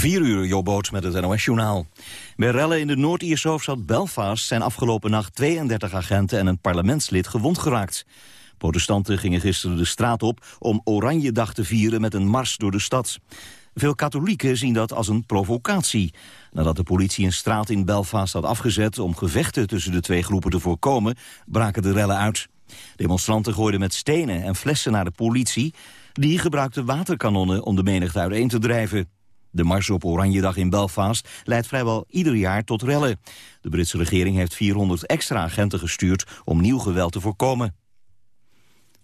Vier uur, Jobboot met het NOS-journaal. Bij rellen in de Noord-Ierse hoofdstad Belfast zijn afgelopen nacht 32 agenten en een parlementslid gewond geraakt. Protestanten gingen gisteren de straat op om Oranjedag te vieren met een mars door de stad. Veel katholieken zien dat als een provocatie. Nadat de politie een straat in Belfast had afgezet om gevechten tussen de twee groepen te voorkomen, braken de rellen uit. Demonstranten gooiden met stenen en flessen naar de politie. Die gebruikte waterkanonnen om de menigte uiteen te drijven. De mars op Oranjedag in Belfast leidt vrijwel ieder jaar tot rellen. De Britse regering heeft 400 extra agenten gestuurd om nieuw geweld te voorkomen.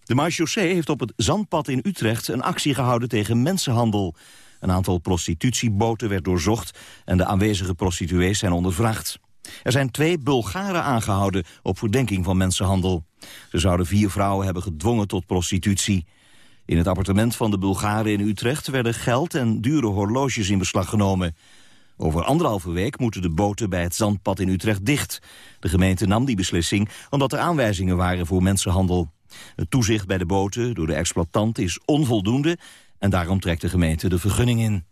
De marechaussee heeft op het Zandpad in Utrecht een actie gehouden tegen mensenhandel. Een aantal prostitutieboten werd doorzocht en de aanwezige prostituees zijn ondervraagd. Er zijn twee Bulgaren aangehouden op verdenking van mensenhandel. Ze zouden vier vrouwen hebben gedwongen tot prostitutie. In het appartement van de Bulgaren in Utrecht werden geld en dure horloges in beslag genomen. Over anderhalve week moeten de boten bij het zandpad in Utrecht dicht. De gemeente nam die beslissing omdat er aanwijzingen waren voor mensenhandel. Het toezicht bij de boten door de exploitant is onvoldoende... en daarom trekt de gemeente de vergunning in.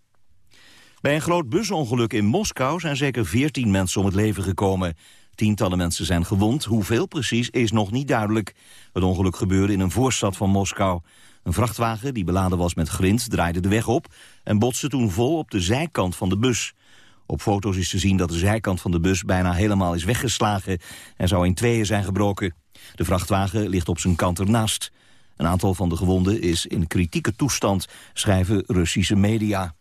Bij een groot busongeluk in Moskou zijn zeker 14 mensen om het leven gekomen. Tientallen mensen zijn gewond, hoeveel precies is nog niet duidelijk. Het ongeluk gebeurde in een voorstad van Moskou. Een vrachtwagen die beladen was met grind draaide de weg op... en botste toen vol op de zijkant van de bus. Op foto's is te zien dat de zijkant van de bus bijna helemaal is weggeslagen... en zou in tweeën zijn gebroken. De vrachtwagen ligt op zijn kant ernaast. Een aantal van de gewonden is in kritieke toestand, schrijven Russische media.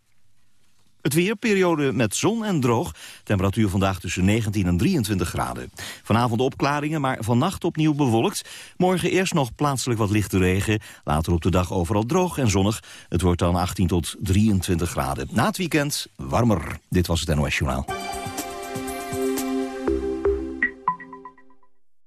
Het weer, periode met zon en droog. Temperatuur vandaag tussen 19 en 23 graden. Vanavond opklaringen, maar vannacht opnieuw bewolkt. Morgen eerst nog plaatselijk wat lichte regen. Later op de dag overal droog en zonnig. Het wordt dan 18 tot 23 graden. Na het weekend warmer. Dit was het NOS Journaal.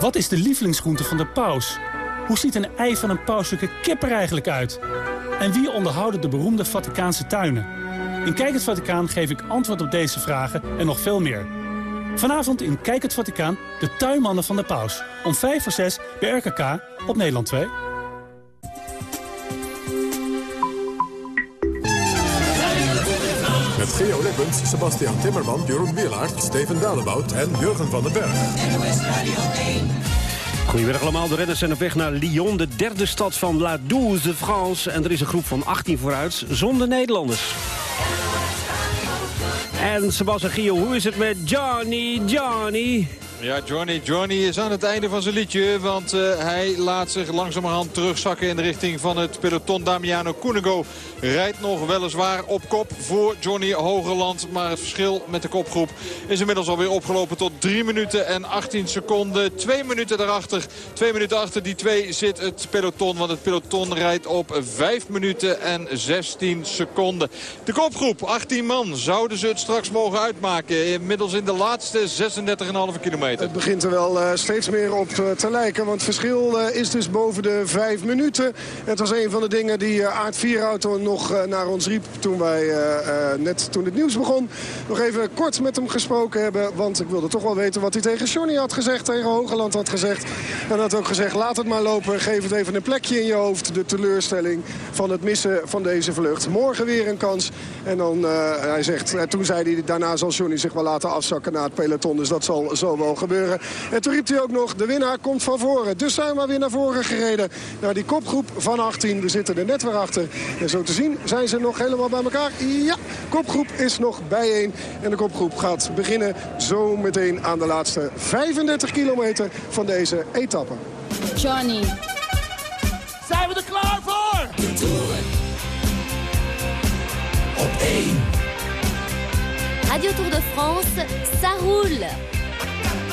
Wat is de lievelingsgroente van de paus? Hoe ziet een ei van een pauselijke kip er eigenlijk uit? En wie onderhouden de beroemde Vaticaanse tuinen? In Kijk het Vaticaan geef ik antwoord op deze vragen en nog veel meer. Vanavond in Kijk het Vaticaan de tuinmannen van de paus. Om 5 voor 6 bij RKK op Nederland 2. Met Geo Lippens, Sebastian Timmerman, Jeroen Wielaert, Steven Dalebout en Jurgen van den Berg. Goedemiddag allemaal, de renners zijn op weg naar Lyon, de derde stad van La Douze France. En er is een groep van 18 vooruit, zonder Nederlanders. En Sebastian Gio, hoe is het met Johnny Johnny? Ja, Johnny, Johnny is aan het einde van zijn liedje. Want uh, hij laat zich langzamerhand terugzakken in de richting van het peloton. Damiano Cunego rijdt nog weliswaar op kop voor Johnny Hogeland. Maar het verschil met de kopgroep is inmiddels alweer opgelopen tot 3 minuten en 18 seconden. Twee minuten daarachter, twee minuten achter die twee zit het peloton. Want het peloton rijdt op 5 minuten en 16 seconden. De kopgroep, 18 man, zouden ze het straks mogen uitmaken. Inmiddels in de laatste 36,5 kilometer. Het begint er wel uh, steeds meer op uh, te lijken. Want verschil uh, is dus boven de vijf minuten. Het was een van de dingen die Aard Vierhouten nog naar ons riep... toen wij net toen het nieuws begon. Nog even kort met hem gesproken hebben. Want ik wilde toch wel weten wat hij tegen Johnny had gezegd. Tegen Hogeland had gezegd. En had ook gezegd, laat het maar lopen. Geef het even een plekje in je hoofd. De teleurstelling van het missen van deze vlucht. Morgen weer een kans. En dan, hij zegt, toen zei hij, daarna zal Johnny zich wel laten afzakken naar het peloton. Dus dat zal zo wel gebeuren. En toen riep hij ook nog, de winnaar komt van voren. Dus zijn we weer naar voren gereden. Naar die kopgroep van 18. We zitten er net weer achter. En zo te zien zijn ze nog helemaal bij elkaar. Ja, kopgroep is nog bijeen. En de kopgroep gaat beginnen zo meteen aan de laatste 35 kilometer van deze etappe. Johnny. Zijn we er klaar voor? De. Op 1. Radio Tour de France, ça roule.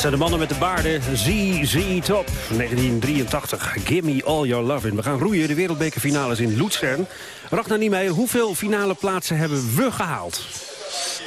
Dat zijn de mannen met de baarden. ZZ Top, 1983. Give me all your lovin'. We gaan roeien de wereldbekerfinales in Luzern. Ragnar Niemeyer, hoeveel finale plaatsen hebben we gehaald? Uh,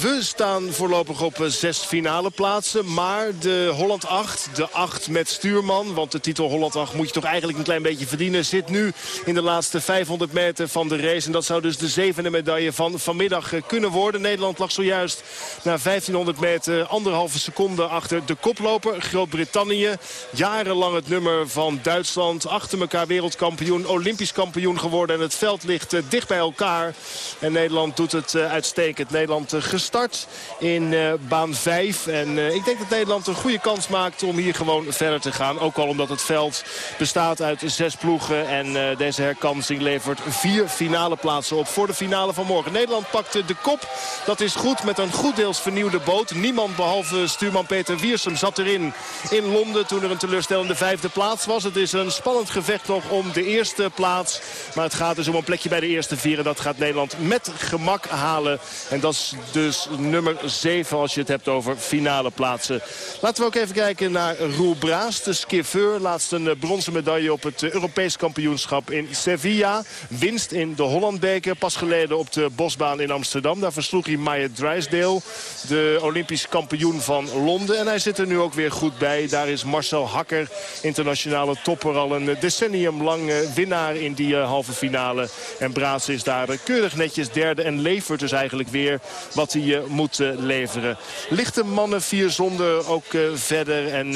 we staan voorlopig op uh, zes finale plaatsen. Maar de Holland 8, de 8 met stuurman... want de titel Holland 8 moet je toch eigenlijk een klein beetje verdienen... zit nu in de laatste 500 meter van de race. En dat zou dus de zevende medaille van vanmiddag uh, kunnen worden. Nederland lag zojuist na 1500 meter anderhalve seconde achter de koploper. Groot-Brittannië, jarenlang het nummer van Duitsland. Achter elkaar wereldkampioen, olympisch kampioen geworden. En het veld ligt dicht bij elkaar. En Nederland doet het uitstekend. Nederland Eh, gestart in uh, baan 5. En uh, ik denk dat Nederland een goede kans maakt om hier gewoon verder te gaan. Ook al omdat het veld bestaat uit zes ploegen. En deze herkansing levert vier finale plaatsen op voor de finale van morgen. Nederland pakt de kop. Dat is goed met een goed deels vernieuwde boot. Niemand behalve stuurman Peter Wiersum zat erin in Londen toen er een teleurstellende vijfde plaats was. Het is een spannend gevecht nog om de eerste plaats. Maar het gaat dus om een plekje bij de eerste vier. En dat gaat Nederland met gemak halen. En dat is dus nummer 7 als je het hebt over finale plaatsen. Laten we ook even kijken naar Roel Braas, de skiffeur. Laatst een eh, bronzen medaille op het Europees kampioenschap in Sevilla. Winst in de Hollandbeker. Pas geleden op de bosbaan in Amsterdam. Daar versloeg hij Maya Drysdale, de Olympisch kampioen van Londen. En hij zit er nu ook weer goed bij. Daar is Marcel Hakker, internationale topper, al een decennium lang eh, winnaar in die eh, halve finale. En Braas is daar keurig netjes derde en levert dus eigenlijk weer wat hij eh, moet eh, leveren. Lichte mannen, vier zonder ook eh, verder. En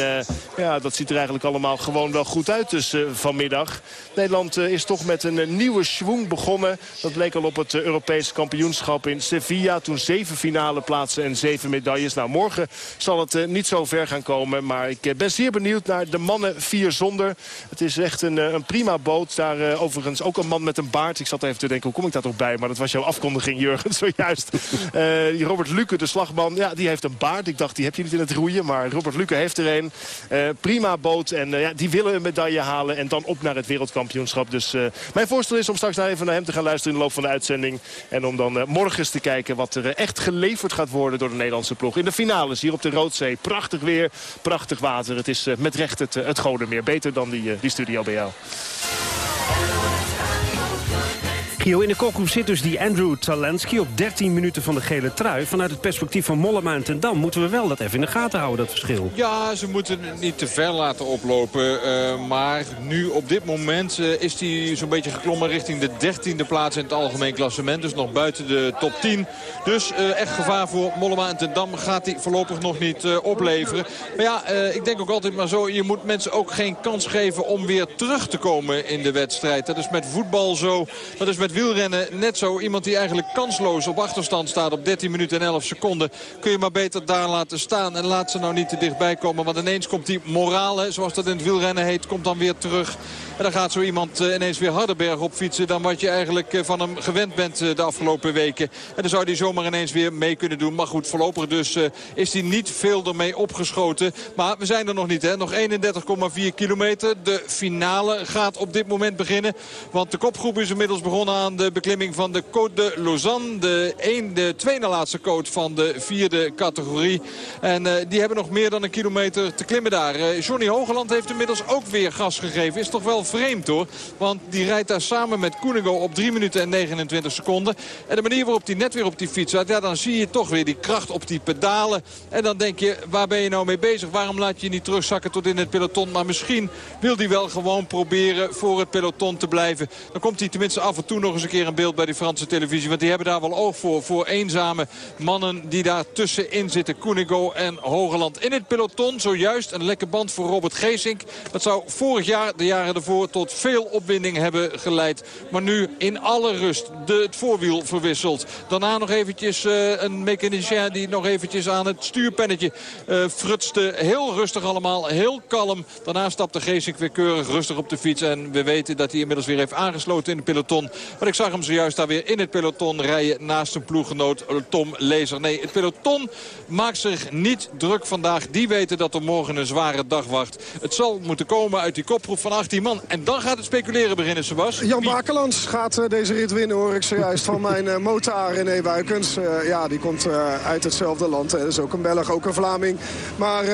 ja, dat ziet er eigenlijk allemaal gewoon wel goed uit dus vanmiddag. Nederland is toch met een nieuwe schwung begonnen. Dat bleek al op het Europese kampioenschap in Sevilla. Toen zeven finale plaatsen en zeven medailles. Nou, morgen zal het niet zo ver gaan komen. Maar ik ben zeer benieuwd naar de mannen vier zonder. Het is echt een, een prima boot. Daar overigens ook een man met een baard. Ik zat even te denken, hoe kom ik daar toch bij? Maar dat was jouw afkondiging, Jurgen, zojuist. Uh, Robert Luke, de slagman, ja, die heeft een baard. Ik dacht, die heb je niet in het roeien. Maar Robert Luke heeft er een. Uh, prima boot. En uh, ja, die willen een medaille halen. En dan op naar het wereldkampioenschap. Dus mijn voorstel is om straks naar even naar hem te gaan luisteren in de loop van de uitzending. En om dan morgen eens te kijken wat er echt geleverd gaat worden door de Nederlandse ploeg. In de finales hier op de Roodzee. Prachtig weer, prachtig water. Het is met recht het, het Godenmeer. Beter dan die, die studio bij jou. In de kopgroep zit dus die Andrew Talensky op 13 minuten van de gele trui. Vanuit het perspectief van Mollema en Tendam moeten we wel dat even in de gaten houden, dat verschil. Ja, ze moeten niet te ver laten oplopen. Uh, maar nu op dit moment uh, is hij zo'n beetje geklommen richting de 13e plaats in het algemeen klassement. Dus nog buiten de top 10. Dus uh, echt gevaar voor Mollema en Tendam gaat hij voorlopig nog niet opleveren. Maar ja, ik denk ook altijd maar zo. Je moet mensen ook geen kans geven om weer terug te komen in de wedstrijd. Dat is met voetbal zo. Dat is met wielrennen net zo. Iemand die eigenlijk kansloos op achterstand staat op 13 minuten en 11 seconden. Kun je maar beter daar laten staan. En laat ze nou niet te dichtbij komen. Want ineens komt die morale, zoals dat in het wielrennen heet, komt dan weer terug. En dan gaat zo iemand eh, ineens weer harder op fietsen dan wat je eigenlijk eh, van hem gewend bent eh, de afgelopen weken. En dan zou hij zomaar ineens weer mee kunnen doen. Maar goed, voorlopig dus is hij niet veel ermee opgeschoten. Maar we zijn er nog niet, hè. Nog 31,4 kilometer. De finale gaat op dit moment beginnen. Want de kopgroep is inmiddels begonnen aan de beklimming van de Côte de Lausanne. De, een, de tweede laatste coat van de vierde categorie. En uh, die hebben nog meer dan een kilometer te klimmen daar. Uh, Johnny Hogeland heeft inmiddels ook weer gas gegeven. Is toch wel vreemd hoor. Want die rijdt daar samen met Koenigo op 3 minuten en 29 seconden. En de manier waarop hij net weer op die fiets zat. Ja, dan zie je toch weer die kracht op die pedalen. En dan denk je, waar ben je nou mee bezig? Waarom laat je je niet terugzakken tot in het peloton? Maar misschien wil hij wel gewoon proberen voor het peloton te blijven. Dan komt hij tenminste af en toe nog eens een keer een beeld bij de Franse televisie. Want die hebben daar wel oog voor. Voor eenzame mannen die daar tussenin zitten. Koenigo en Hogeland. In het peloton zojuist een lekke band voor Robert Geesink. Dat zou vorig jaar, de jaren ervoor, tot veel opwinding hebben geleid. Maar nu in alle rust de, het voorwiel verwisseld. Daarna nog eventjes uh, een mechanicien die nog eventjes aan het stuurpennetje uh, frutste. Heel rustig allemaal, heel kalm. Daarna stapte Geesink weer keurig rustig op de fiets. En we weten dat hij inmiddels weer heeft aangesloten in het peloton. Maar ik zag hem zojuist daar weer in het peloton rijden naast zijn ploeggenoot Tom Lezer. Nee, het peloton maakt zich niet druk vandaag. Die weten dat er morgen een zware dag wacht. Het zal moeten komen uit die kopgroep van 18 man. En dan gaat het speculeren beginnen, Sebas. Jan Bakelands gaat uh, deze rit winnen, hoor ik zojuist van mijn uh, motor René Buikens. Uh, ja, die komt uit hetzelfde land. Dat is ook een Belg, ook een Vlaming. Maar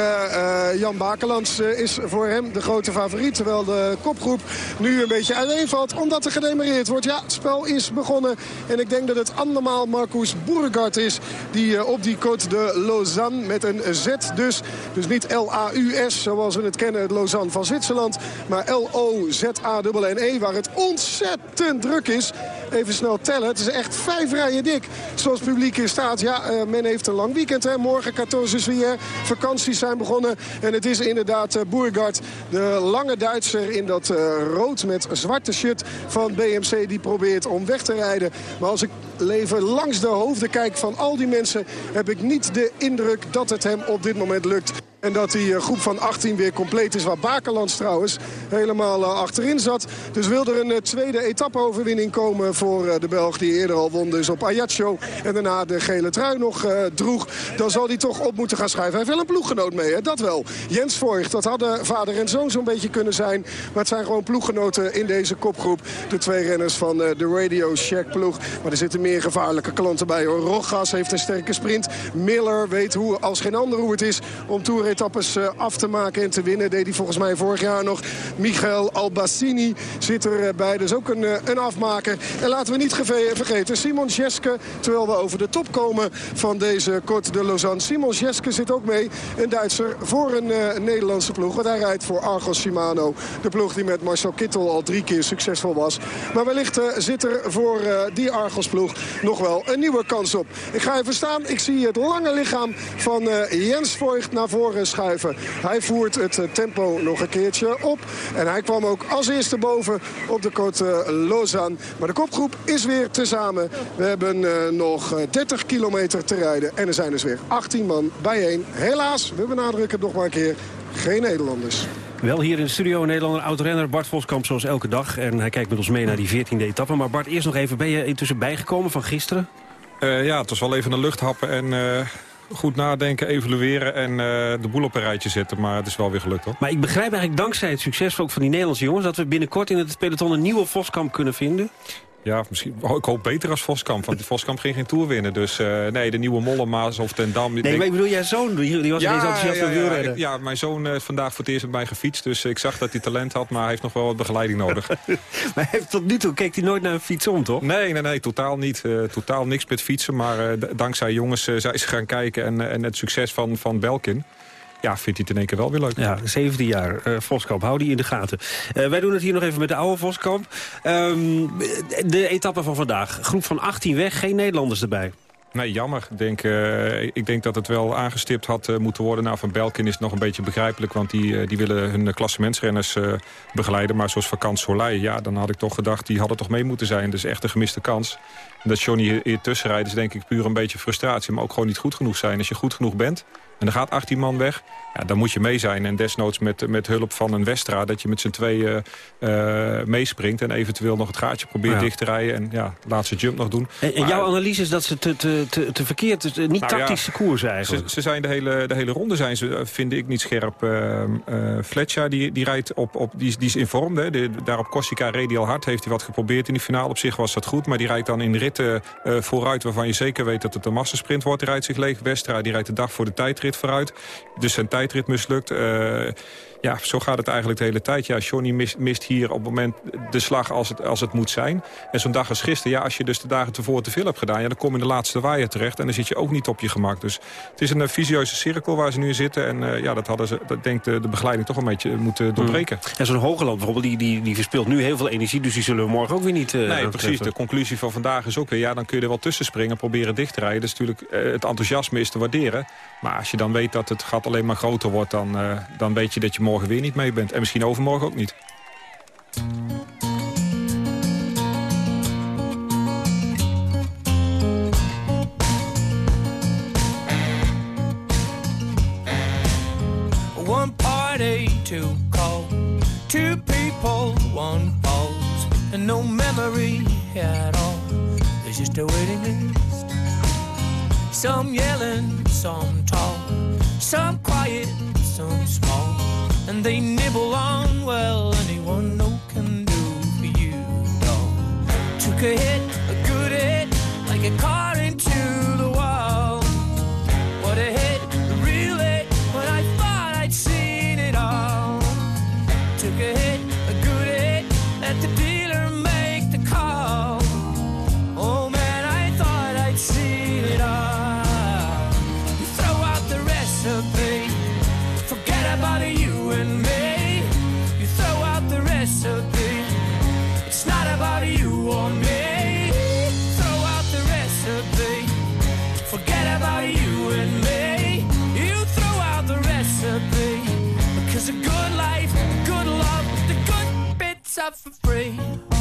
Jan Bakelands is voor hem de grote favoriet. Terwijl de kopgroep nu een beetje uiteenvalt. Omdat er gedemereerd wordt. Ja, spel is begonnen. En ik denk dat het andermaal Marcus Boergaard is. Die op die Côte de Lausanne met een Z dus. Dus niet L-A-U-S zoals we het kennen. Het Lausanne van Zwitserland. Maar L-O-Z-A-N-E. Waar het ontzettend druk is. Even snel tellen. Het is echt vijf rijen dik. Zoals publiek in staat. Ja, uh, men heeft een lang weekend. Hè. Morgen 14 juillet. Vakanties zijn begonnen. En het is inderdaad uh, Boergaard. De lange Duitser in dat rood met zwarte shirt van BMC. Die probeert om weg te rijden. Maar als ik leven langs de hoofden kijk van al die mensen... heb ik niet de indruk dat het hem op dit moment lukt. En dat die groep van 18 weer compleet is. Waar Bakerlands trouwens helemaal achterin zat. Dus wil er een tweede etappe-overwinning komen voor de Belg die eerder al won. Dus op Ajaccio en daarna de gele trui nog droeg. Dan zal hij toch op moeten gaan schuiven. Hij heeft wel een ploeggenoot mee, hè? dat wel. Jens Voigt, dat hadden vader en zoon zo'n beetje kunnen zijn. Maar het zijn gewoon ploeggenoten in deze kopgroep. De twee renners van de Radio Shack ploeg. Maar er zitten meer gevaarlijke klanten bij. Rogas heeft een sterke sprint. Miller weet hoe, als geen ander hoe het is om toeretappes uh, af te maken en te winnen. Deed hij volgens mij vorig jaar nog. Michael Albassini zit erbij. Dus ook een, een afmaker. En laten we niet vergeten, Simon Jeske, terwijl we over de top komen van deze Côte de Lausanne. Simon Jeske zit ook mee, een Duitser, voor een Nederlandse ploeg. Want hij rijdt voor Argos Shimano, de ploeg die met Marcel Kittel al drie keer succesvol was. Maar wellicht zit er voor die Argos ploeg nog wel een nieuwe kans op. Ik ga even staan, ik zie het lange lichaam van Jens Voigt naar voren schuiven. Hij voert het tempo nog een keertje op. En hij kwam ook als eerste boven op de Côte Lausanne. Maar de kopgroep is weer tezamen. We hebben uh, nog 30 kilometer te rijden. En er zijn dus weer 18 man bijeen. Helaas, we benadrukken het nog maar een keer, geen Nederlanders. Wel hier in de studio Nederlander oud-renner Bart Voskamp zoals elke dag. En hij kijkt met ons mee naar die 14e etappe. Maar Bart, eerst nog even, ben je intussen bijgekomen van gisteren? Uh, ja, het was wel even een luchthappen en... Uh goed nadenken, evalueren en uh, de boel op een rijtje zetten. Maar het is wel weer gelukt, hoor. Maar ik begrijp eigenlijk dankzij het succes ook van die Nederlandse jongens... dat we binnenkort in het peloton een nieuwe Voskamp kunnen vinden. Ja, misschien, oh, ik hoop beter als Voskamp. Want Voskamp ging geen Tour winnen. Dus uh, nee, de nieuwe Mollema's of Ten Dam. Nee, denk... maar ik bedoel, jij zoon, die was ja, ineens enthousiast ja, ja, ja, ja, mijn zoon uh, vandaag voor het eerst met mij gefietst. Dus ik zag dat hij talent had, maar hij heeft nog wel wat begeleiding nodig. maar heeft tot nu toe keek hij nooit naar een fiets om, toch? Nee, nee, nee, totaal niet. Uh, totaal niks met fietsen. Maar dankzij jongens zijn ze gaan kijken en, en het succes van, van Belkin ja, vindt hij het in één keer wel weer leuk. Ja, 17 jaar. Uh, Voskamp, hou die in de gaten. Uh, wij doen het hier nog even met de oude Voskamp. Um, de etappe van vandaag. Groep van 18 weg, geen Nederlanders erbij. Nee, jammer. Ik denk, uh, ik denk dat het wel aangestipt had uh, moeten worden. Nou, van Belkin is het nog een beetje begrijpelijk... want die, uh, die willen hun klassementsrenners begeleiden. Maar zoals Vakant Soleil, ja, dan had ik toch gedacht... die hadden toch mee moeten zijn. Dus echt een gemiste kans. En dat Johnny hier tussen rijdt is denk ik puur een beetje frustratie... maar ook gewoon niet goed genoeg zijn. Als je goed genoeg bent, en er gaat 18 man weg, ja, dan moet je mee zijn. En desnoods met, met hulp van een Westra... dat je met z'n tweeën uh, meespringt... en eventueel nog het gaatje probeert ja. dicht te rijden... en ja, laatste jump nog doen. En, en maar, jouw analyse is dat ze te, te, te, te verkeerd... Niet nou tactische ja, koers eigenlijk? Ze, ze, zijn de hele, de hele ronde zijn ze, vind ik, niet scherp. Uh, uh, Fletcher, die, die, rijdt op, op, die, die is informed. Hè. De, daar op Corsica reed hij al hard. Heeft hij wat geprobeerd in die finale. Op zich was dat goed. Maar die rijdt dan in ritten vooruit... waarvan je zeker weet dat het een massasprint wordt. Die rijdt zich leeg. Westra die rijdt de dag voor de tijdrit vooruit. Dus zijn tijdrit mislukt. Uh, ja, zo gaat het eigenlijk de hele tijd. Ja, Johnny mist, mist hier op het moment de slag als het, als het moet zijn. En zo'n dag als gisteren, ja, als je dus de dagen tevoren te veel hebt gedaan... Ja, dan kom je in de laatste waaier terecht en dan zit je ook niet op je gemak. Dus het is een uh, visieuze cirkel waar ze nu in zitten. En uh, ja, dat hadden ze, dat denkt de, de begeleiding toch een beetje moeten doorbreken. Mm. En zo'n Hogeland bijvoorbeeld, die, die, die verspeelt nu heel veel energie... dus die zullen we morgen ook weer niet uh, Nee, precies. De conclusie van vandaag is ook weer... ja, dan kun je er wel tussen springen, proberen dicht te rijden. Dat is natuurlijk het enthousiasme is te waarderen. Maar als je dan weet dat het gat alleen maar groter wordt... dan, dan weet je dat je morgen weer niet mee bent. En misschien overmorgen ook niet. One party to call, two people, one pulse. and no memory at all. There's just a waiting list. Some yelling, some tall, some quiet, some small, and they nibble on well anyone no can do for you, dog. Took a hit, a good hit, like a car into the wall. What a hit, for free.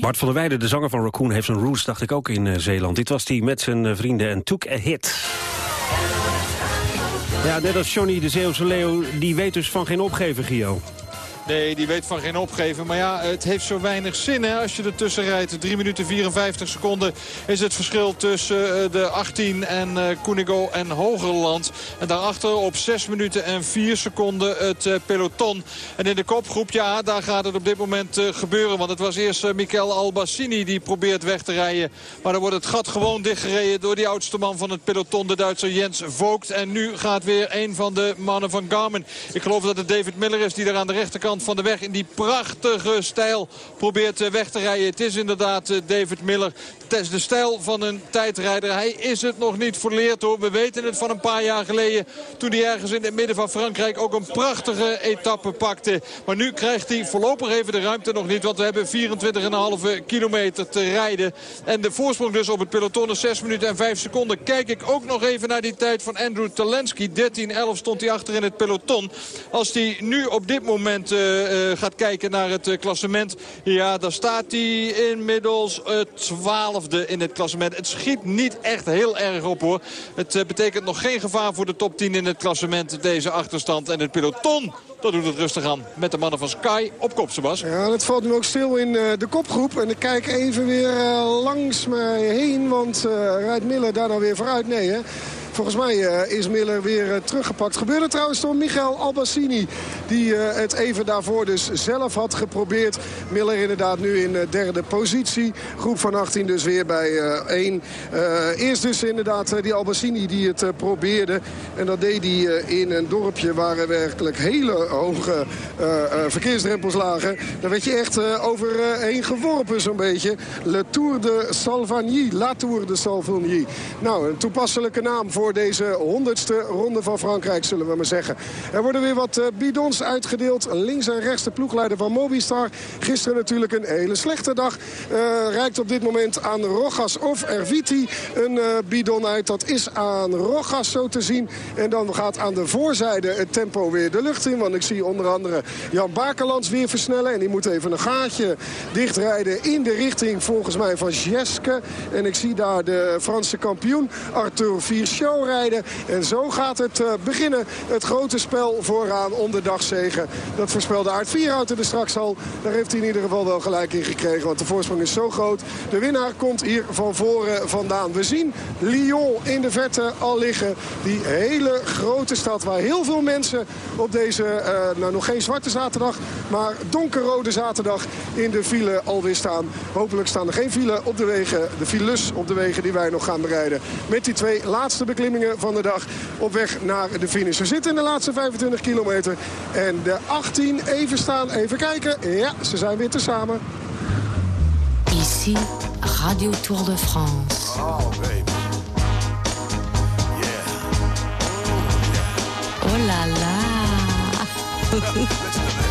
Bart van der Weijden, de zanger van Raccoon, heeft zijn roots, dacht ik, ook in eh, Zeeland. Dit was hij met zijn eh, vrienden en took a hit. Ja, net als Johnny de Zeeuwse Leeuw, die weet dus van geen opgeven, Gio. Nee, die weet van geen opgeven. Maar ja, het heeft zo weinig zin hè, als je ertussen rijdt. 3 minuten 54 seconden is het verschil tussen eh, de 18 en eh Koenigo en Hogerland. En daarachter op 6 minuten en 4 seconden het eh, peloton. En in de kopgroep, ja, daar gaat het op dit moment gebeuren. Want het was eerst Mikel Albassini die probeert weg te rijden. Maar dan wordt het gat gewoon dichtgereden door die oudste man van het peloton. De Duitser Jens Vogt. En nu gaat weer een van de mannen van Garmin. Ik geloof dat het David Miller is die daar aan de rechterkant van de weg in die prachtige stijl probeert eh, weg te rijden. Het is inderdaad eh, David Miller. Is de stijl van een tijdrijder. Hij is het nog niet verleerd hoor. We weten het van een paar jaar geleden. Toen hij ergens in het midden van Frankrijk ook een prachtige etappe pakte. Maar nu krijgt hij voorlopig even de ruimte nog niet. Want we hebben 24,5 kilometer te rijden. En de voorsprong dus op het peloton is 6 minuten en 5 seconden. Kijk ik ook nog even naar die tijd van Andrew Talensky. 13-11 stond hij achter in het peloton. Als hij nu op dit moment uh, uh, gaat kijken naar het uh, klassement. Ja, dan staat hij inmiddels in het klassement. Het schiet niet echt heel erg op hoor. Het betekent nog geen gevaar voor de top 10 in het klassement. Deze achterstand en het peloton. Dat doet het rustig aan met de mannen van Sky op kop, Sebas. Ja, het valt nu ook stil in uh, de kopgroep. En ik kijk even weer uh, langs mij heen, want rijdt Miller daar nou weer vooruit? Nee, hè? Volgens mij eh, is Miller weer uh, teruggepakt. Gebeurde trouwens door Michael Albassini. Die uh, het even daarvoor dus zelf had geprobeerd. Miller inderdaad nu in derde positie. Groep van 18 dus weer bij 1. eerst dus inderdaad die Albassini die het probeerde. En dat deed hij in een dorpje waar werkelijk hele hoge verkeersdrempels lagen. Daar werd je echt overheen geworpen zo'n beetje. Le Tour de Salvagny. La Tour de Salvagny. Nou, een toepasselijke naam voor deze honderdste ronde van Frankrijk, zullen we maar zeggen. Er worden weer wat uh, bidons uitgedeeld. Links en rechts de ploegleider van Mobistar. Gisteren natuurlijk een hele slechte dag. Uh, reikt op dit moment aan Rogas of Erviti een uh, bidon uit. Dat is aan Rogas zo te zien. En dan gaat aan de voorzijde het tempo weer de lucht in. Want ik zie onder andere Jan Bakerlands weer versnellen. En die moet even een gaatje dichtrijden in de richting volgens mij van Jeske. En ik zie daar de Franse kampioen Arthur Rijden. En zo gaat het uh, beginnen. Het grote spel vooraan om de dagzegen. Dat voorspelde Aard Vierhouten er straks al. Daar heeft hij in ieder geval wel gelijk in gekregen. Want de voorsprong is zo groot. De winnaar komt hier van voren vandaan. We zien Lyon in de verte al liggen. Die hele grote stad waar heel veel mensen op deze, uh, nou nog geen zwarte zaterdag... maar donkerrode zaterdag in de file alweer staan. Hopelijk staan er geen file op de wegen, de files op de wegen die wij nog gaan bereiden. Met die twee laatste beklimmingen van de dag op weg naar de finish. We zitten in de laatste 25 kilometer. En de 18 even staan, even kijken. Ja, ze zijn weer tezamen. Ici, Radio Tour de France. Oh, baby. Yeah. Oh, oh la la.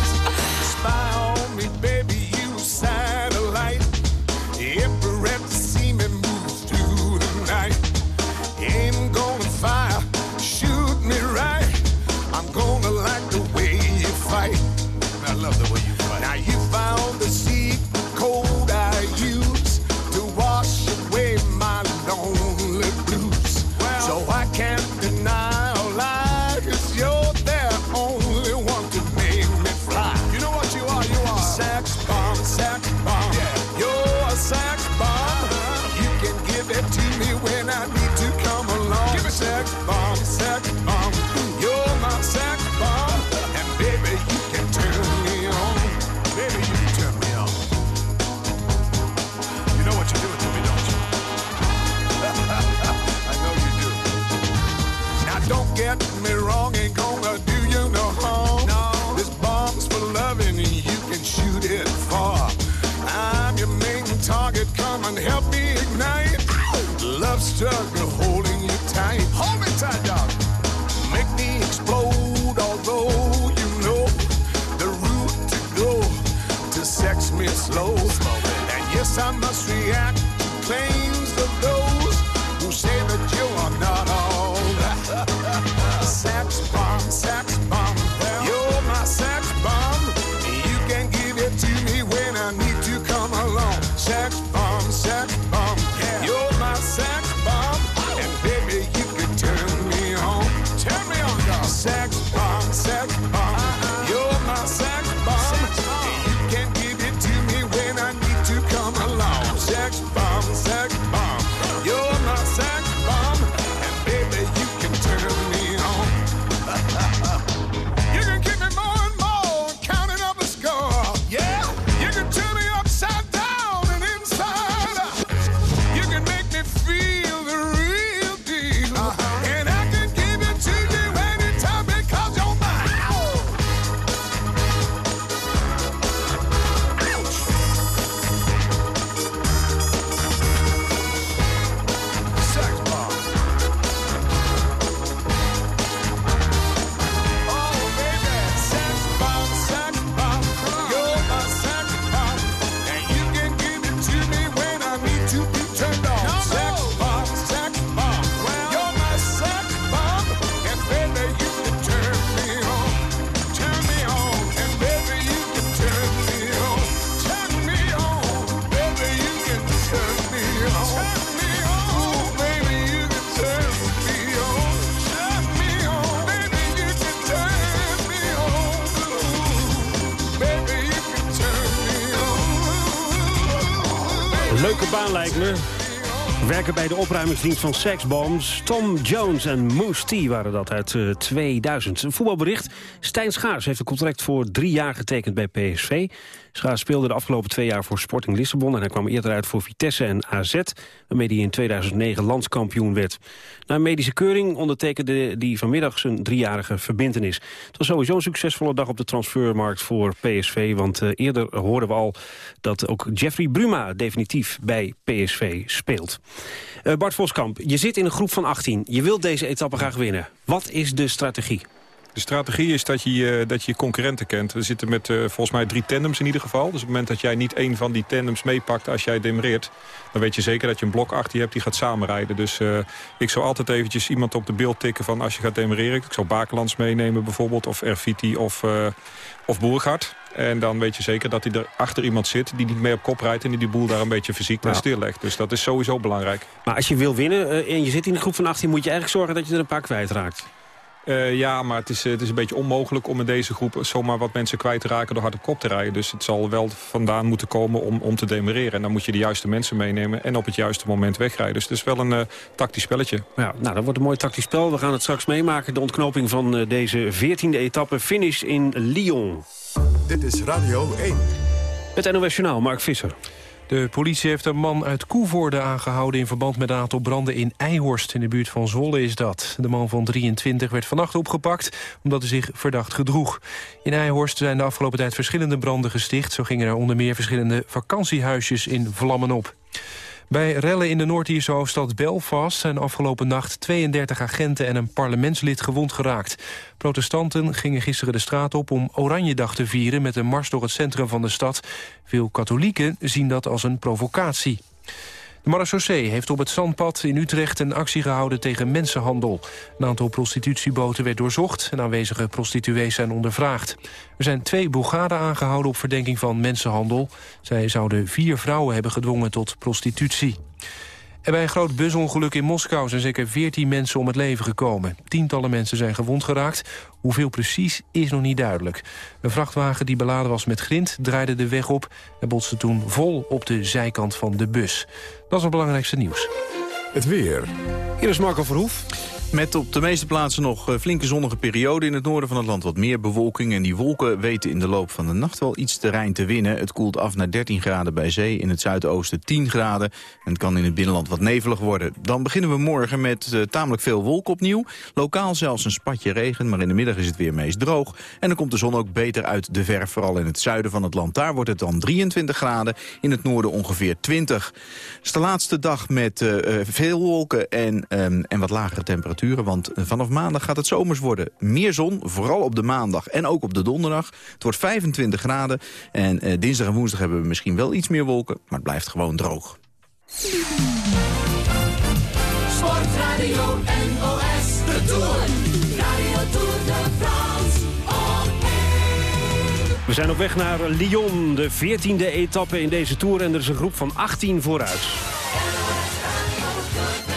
Bij de opruimingsdienst van Sexbombs. Tom Jones en Moose T waren dat uit uh, 2000. Een voetbalbericht. Stijn Schaars heeft een contract voor drie jaar getekend bij PSV. Schaars speelde de afgelopen twee jaar voor Sporting Lissabon... en hij kwam eerder uit voor Vitesse en AZ... waarmee hij in 2009 landskampioen werd. Na medische keuring ondertekende hij vanmiddag zijn driejarige verbintenis. Het was sowieso een succesvolle dag op de transfermarkt voor PSV... want uh, eerder hoorden we al dat ook Jeffrey Bruma definitief bij PSV speelt. Uh, Bart Voskamp, je zit in een groep van 18. Je wilt deze etappe graag winnen. Wat is de strategie? De strategie is dat je, uh, dat je concurrenten kent. We zitten met uh, volgens mij drie tandems in ieder geval. Dus op het moment dat jij niet één van die tandems meepakt als jij demereert... dan weet je zeker dat je een blok achter je hebt die gaat samenrijden. Dus uh, ik zou altijd eventjes iemand op de beeld tikken van als je gaat demereren. Ik zou Bakelands meenemen bijvoorbeeld, of Erviti of, of Boergaard. En dan weet je zeker dat hij er achter iemand zit die niet mee op kop rijdt... en die die boel daar een beetje fysiek naar stillegt. Dus dat is sowieso belangrijk. Maar als je wil winnen en je zit in een groep van 18... moet je eigenlijk zorgen dat je er een paar kwijtraakt. Uh, ja, maar het is, het is een beetje onmogelijk om in deze groep zomaar wat mensen kwijt te raken door hard op kop te rijden. Dus het zal wel vandaan moeten komen om, om te demereren. En dan moet je de juiste mensen meenemen en op het juiste moment wegrijden. Dus het is wel een uh, tactisch spelletje. Ja, nou, dat wordt een mooi tactisch spel. We gaan het straks meemaken. De ontknoping van uh, deze 14e etappe. Finish in Lyon. Dit is Radio 1. Het NOS Journaal, Mark Visser. De politie heeft een man uit Koevoorde aangehouden... in verband met een aantal branden in Eihorst. In de buurt van Zwolle is dat. De man van 23 werd vannacht opgepakt... omdat hij zich verdacht gedroeg. In Eihorst zijn de afgelopen tijd verschillende branden gesticht. Zo gingen er onder meer verschillende vakantiehuisjes in vlammen op. Bij rellen in de Noord-Ierse hoofdstad Belfast zijn afgelopen nacht 32 agenten en een parlementslid gewond geraakt. Protestanten gingen gisteren de straat op om Oranjedag te vieren met een mars door het centrum van de stad. Veel katholieken zien dat als een provocatie. De marechaussee heeft op het Zandpad in Utrecht een actie gehouden tegen mensenhandel. Een aantal prostitutieboten werd doorzocht en aanwezige prostituees zijn ondervraagd. Er zijn twee Bulgaren aangehouden op verdenking van mensenhandel. Zij zouden vier vrouwen hebben gedwongen tot prostitutie. En bij een groot busongeluk in Moskou zijn zeker 14 mensen om het leven gekomen. Tientallen mensen zijn gewond geraakt. Hoeveel precies is nog niet duidelijk. Een vrachtwagen die beladen was met grind draaide de weg op... en botste toen vol op de zijkant van de bus. Dat is het belangrijkste nieuws. Het weer. Hier is Marco Verhoef. Met op de meeste plaatsen nog eh, flinke zonnige periode. In het noorden van het land wat meer bewolking. En die wolken weten in de loop van de nacht wel iets terrein te winnen. Het koelt af naar 13 graden bij zee. In het zuidoosten 10 graden. En het kan in het binnenland wat nevelig worden. Dan beginnen we morgen met uh, tamelijk veel wolken opnieuw. Lokaal zelfs een spatje regen. Maar in de middag is het weer meest droog. En dan komt de zon ook beter uit de verf. Vooral in het zuiden van het land. Daar wordt het dan 23 graden. In het noorden ongeveer 20. Het is de laatste dag met uh, veel wolken en, um, en wat lagere temperaturen want vanaf maandag gaat het zomers worden. Meer zon, vooral op de maandag en ook op de donderdag. Het wordt 25 graden en eh, dinsdag en woensdag hebben we misschien wel iets meer wolken, maar het blijft gewoon droog. Sportradio NOS, de Tour. Radio Tour de France, We zijn op weg naar Lyon, de 14e etappe in deze Tour. En er is een groep van 18 vooruit.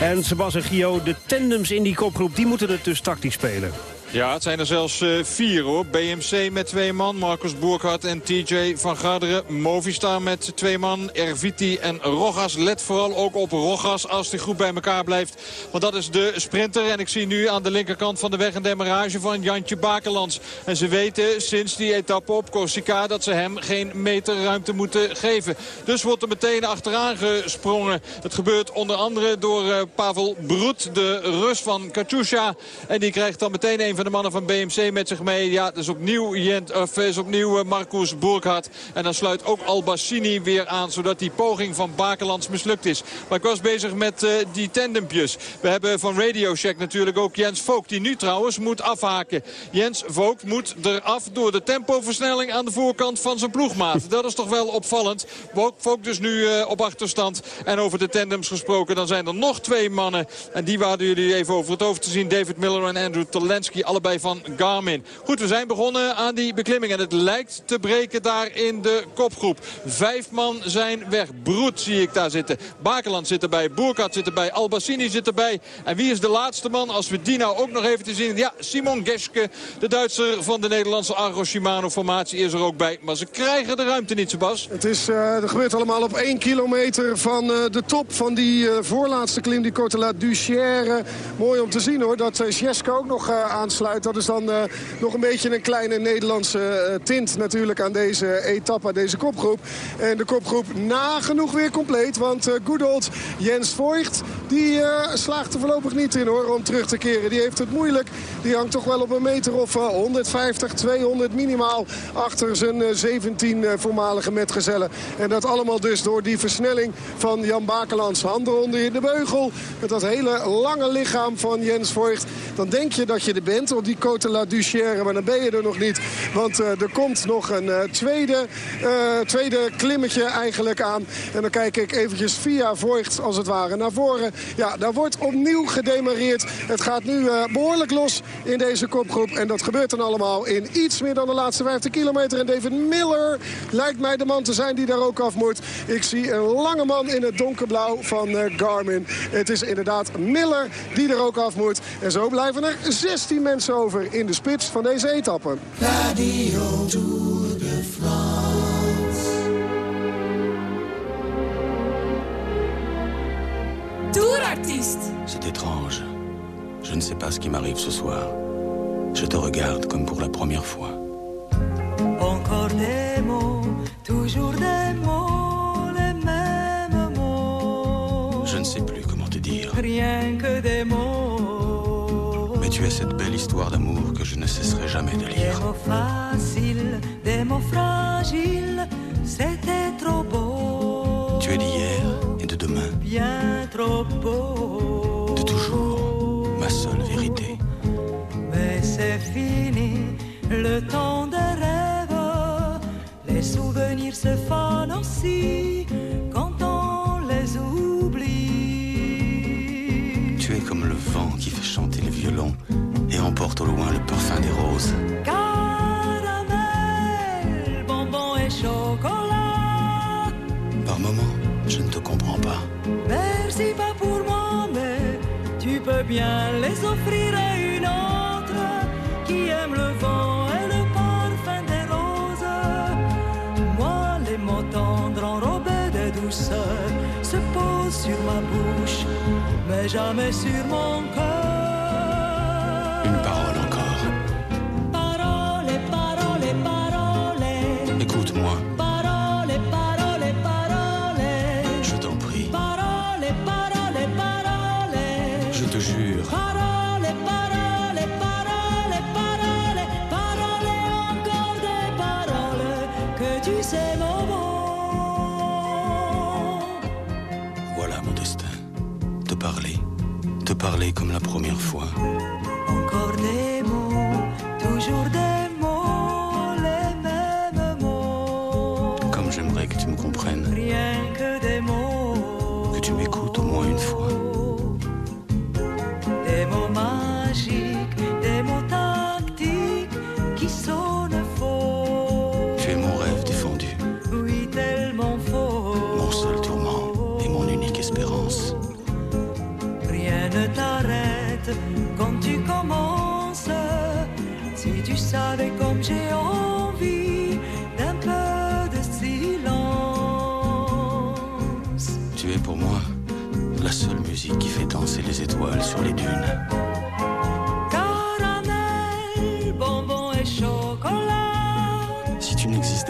En Sebas en Gio, de tandems in die kopgroep, die moeten het dus tactisch spelen. Ja, het zijn er zelfs uh, vier hoor. BMC met twee man, Marcus Boerkhardt en TJ van Garderen. Movistar met twee man, Erviti en Rogas. Let vooral ook op Rogas als de groep bij elkaar blijft. Want dat is de sprinter. En ik zie nu aan de linkerkant van de weg een demarage van Jantje Bakelands. En ze weten sinds die etappe op Corsica dat ze hem geen meter ruimte moeten geven. Dus wordt er meteen achteraan gesprongen. Het gebeurt onder andere door uh, Pavel Broet, de Rus van Katusha. En die krijgt dan meteen een van de mannen van BMC met zich mee. Ja, dat is opnieuw, Jent, of is opnieuw Marcus Burkhardt. En dan sluit ook Albassini weer aan, zodat die poging van Bakelands mislukt is. Maar ik was bezig met uh, die tandempjes. We hebben van Radio Shack natuurlijk ook Jens Vogt, die nu trouwens moet afhaken. Jens Vogt moet eraf door de tempoversnelling aan de voorkant van zijn ploegmaat. Dat is toch wel opvallend. Vogt dus nu op achterstand. En over de tandems gesproken, dan zijn er nog twee mannen. En die waren jullie even over het hoofd te zien. David Miller en Andrew Talensky allebei van Garmin. Goed, we zijn begonnen aan die beklimming. En het lijkt te breken daar in de kopgroep. Vijf man zijn weg. Broed zie ik daar zitten. Bakeland zit erbij. Boerkat zit erbij. Albassini zit erbij. En wie is de laatste man als we die nou ook nog even te zien? Ja, Simon Geske, de Duitser van de Nederlandse Argo Shimano formatie is er ook bij. Maar ze krijgen de ruimte niet, Sebas. Het is, er gebeurt allemaal op één kilometer van uh, de top van die uh, voorlaatste klim. Die Côte la. Mooi om te zien hoor, dat uh, ook nog aansluit. Dat is dan nog een beetje een kleine Nederlandse tint natuurlijk aan deze etappe, deze kopgroep. En de kopgroep nagenoeg weer compleet. Want uh, Jens Voigt, die slaagt er voorlopig niet in hoor, om terug te keren. Die heeft het moeilijk. Die hangt toch wel op een meter of uh, 150, 200 minimaal achter zijn 17 voormalige metgezellen. En dat allemaal dus door die versnelling van Jan Bakelands. Handen onder in de beugel. Met dat hele lange lichaam van Jens Voigt. Dan denk je dat je er bent op die Côte la Duchère. Maar dan ben je er nog niet. Want er komt nog een tweede, tweede klimmetje eigenlijk aan. En dan kijk ik eventjes via Voigt als het ware naar voren. Ja, daar wordt opnieuw gedemareerd. Het gaat nu behoorlijk los in deze kopgroep. En dat gebeurt dan allemaal in iets meer dan de laatste 50 kilometer. En David Miller lijkt mij de man te zijn die daar ook af moet. Ik zie een lange man in het donkerblauw van Garmin. Het is inderdaad Miller die er ook af moet. En zo blijven er 16 mensen over in de spits van deze etappe. Radio Tour de France. artiste. C'est étrange. Je ne sais pas ce qui m'arrive ce soir. Je te regarde comme pour la première fois. Encore des histoire d'amour que je ne cesserai jamais de lire. Des mots faciles, des mots fragiles, c'était trop beau. Tu es d'hier et de demain. Bien trop beau. De toujours, ma seule vérité. Mais c'est fini, le temps des rêves. Les souvenirs se fanent aussi et emporte au loin le parfum des roses. Caramel, bonbon et chocolat. Par moments, je ne te comprends pas. Merci pas pour moi, mais tu peux bien les offrir à une autre qui aime le vent et le parfum des roses. Moi, les mots tendres enrobés de douceur se posent sur ma bouche, mais jamais sur mon cœur. Parler comme la première fois. Encore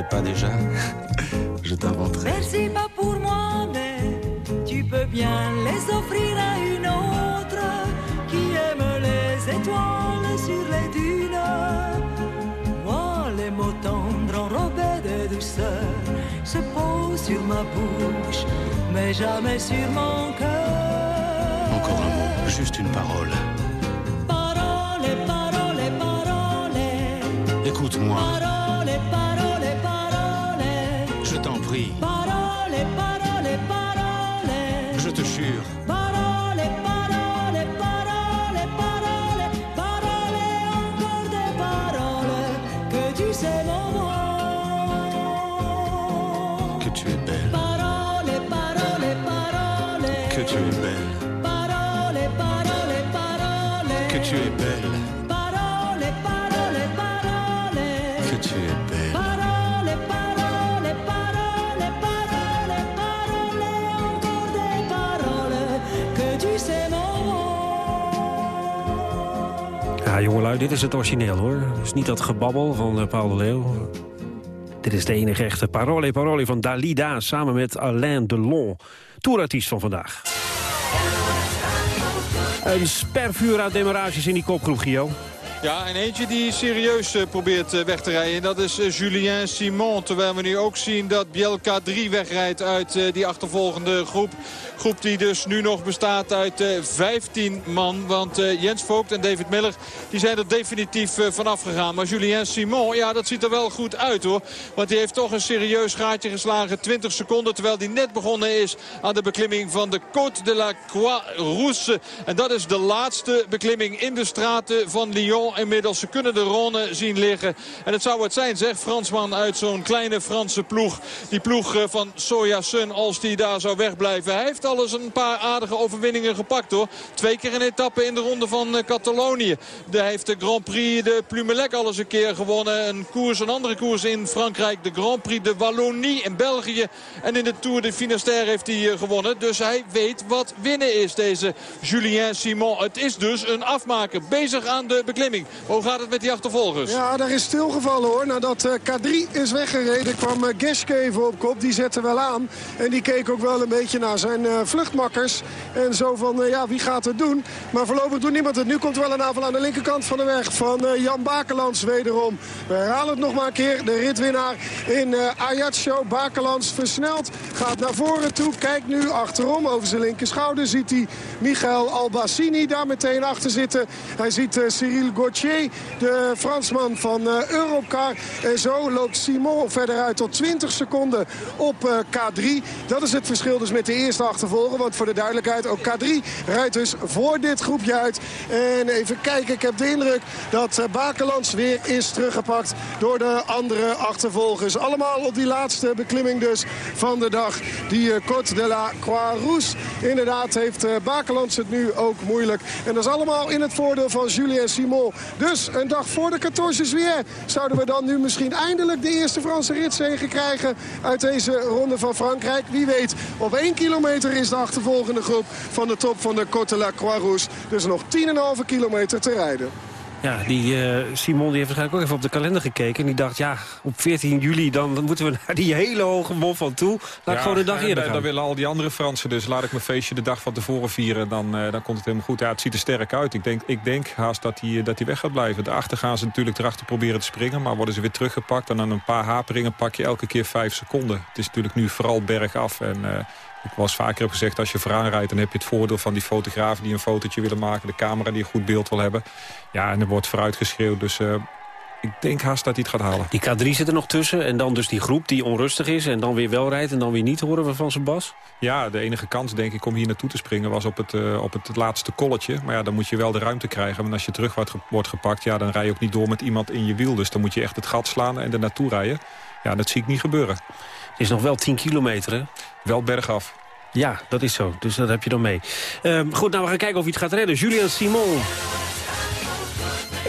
pas déjà, je t'inventerais. Merci pas pour moi, mais tu peux bien les offrir à une autre qui aime les étoiles sur les dunes. Moi, les mots tendres enrobés de douceur se posent sur ma bouche, mais jamais sur mon cœur. Encore un mot, juste une parole. Parole, parole, parole. Écoute-moi, parole, Parole, parole, parole. Je te jure. Parole, parole, parole, parole, parole, encore des paroles que tu sais mon Que tu es belle. Parole, parole, parole. Que tu es belle. Ja, jongelui, dit is het origineel hoor. Het is niet dat gebabbel van eh, Paul de Leeuw. Dit is de enige echte Parole Parole van Dalida... samen met Alain Delon, toerartiest van vandaag. Een spervuur uit demarages in die kopgroep, Gio. Ja, en eentje die serieus eh, probeert eh, weg te rijden. En dat is eh, Julien Simon. Terwijl we nu ook zien dat Bielka 3 wegrijdt uit die achtervolgende groep. Groep die dus nu nog bestaat uit eh, 15 man. Want Jens Vogt en David Miller die zijn er definitief vanaf gegaan. Maar Julien Simon, ja, dat ziet er wel goed uit hoor. Want die heeft toch een serieus gaatje geslagen. 20 seconden, terwijl die net begonnen is aan de beklimming van de Côte de la Croix-Rousse. En dat is de laatste beklimming in de straten van Lyon inmiddels. Ze kunnen de Ronne zien liggen. En het zou het zijn, zegt Fransman uit zo'n kleine Franse ploeg. Die ploeg eh, van Soja Sun, als die daar zou wegblijven. Hij heeft al eens een paar aardige overwinningen gepakt hoor. Twee keer een etappe in de ronde van eh, Catalonië. Hij heeft de Grand Prix de Plumelec al eens een keer gewonnen. Een koers, een andere koers in Frankrijk. De Grand Prix de Wallonie in België. En in de Tour de Finistère heeft hij eh, gewonnen. Dus hij weet wat winnen is, deze Julien Simon. Het is dus een afmaker. Bezig aan de beklimming. Hoe gaat het met die achtervolgers? Ja, daar is stilgevallen hoor. Nadat eh, K3 is weggereden kwam uh, Geske even op kop. Die zette wel aan. En die keek ook wel een beetje naar zijn eh, vluchtmakkers. En zo van, eh, ja, wie gaat het doen? Maar voorlopig doet niemand het. Nu komt wel een aanval aan de linkerkant van de weg van eh, Jan Bakelands wederom. We herhalen het nog maar een keer. De ritwinnaar in Ajaccio. Bakelands versnelt. Gaat naar voren toe. Kijkt nu achterom over zijn linkerschouder. Ziet hij Michael Albassini daar meteen achter zitten. Hij ziet eh, Cyril De Fransman van eh, Europcar. En zo loopt Simon verder uit tot 20 seconden op eh, K3. Dat is het verschil dus met de eerste achtervolger. Want voor de duidelijkheid, ook K3 rijdt dus voor dit groepje uit. En even kijken, ik heb de indruk dat eh, Bakelands weer is teruggepakt door de andere achtervolgers. Allemaal op die laatste beklimming dus van de dag. Die Côte de la Croix-Rousse. Inderdaad heeft Bakelands het nu ook moeilijk. En dat is allemaal in het voordeel van Julien Simon. Dus een dag voor de 14 juillet zouden we dan nu misschien eindelijk de eerste Franse ritzegen krijgen uit deze ronde van Frankrijk. Wie weet, op één kilometer is de achtervolgende groep van de top van de Côte de la Croix-Rousse. Dus nog 10,5 kilometer te rijden. Ja, die eh, Simon die heeft waarschijnlijk ook even op de kalender gekeken. En die dacht, ja, op 14 juli dan, moeten we naar die hele hoge mol van toe. Laat ik gewoon een dag eerder eh, gaan. Dan willen al die andere Fransen dus. Laat ik mijn feestje de dag van tevoren vieren. Dan, eh, dan komt het helemaal goed. Ja, het ziet er sterk uit. Ik denk, ik denk haast dat hij dat hij weg gaat blijven. Daarachter gaan ze natuurlijk erachter proberen te springen. Maar worden ze weer teruggepakt. En dan een paar haperingen pak je elke keer vijf seconden. Het is natuurlijk nu vooral bergaf. En uh, ik was vaker heb gezegd, als je vooraan rijdt... dan heb je het voordeel van die fotografen die een fotootje willen maken. De camera die een goed beeld wil hebben. Ja, en er wordt vooruit geschreeuwd. Dus uh, ik denk haast dat hij het gaat halen. Die K3 zit er nog tussen. En dan dus die groep die onrustig is. En dan weer wel rijdt en dan weer niet horen we van zijn bas. Ja, de enige kans denk ik om hier naartoe te springen was op het, uh, op het laatste kolletje. Maar ja, dan moet je wel de ruimte krijgen. Want als je terug wordt, wordt gepakt, ja, dan rij je ook niet door met iemand in je wiel. Dus dan moet je echt het gat slaan en er naartoe rijden. Ja, dat zie ik niet gebeuren. Is nog wel 10 kilometer, hè? Wel bergaf. Ja, dat is zo. Dus dat heb je dan mee. Uh, goed, nou we gaan kijken of hij het gaat redden. Julian Simon.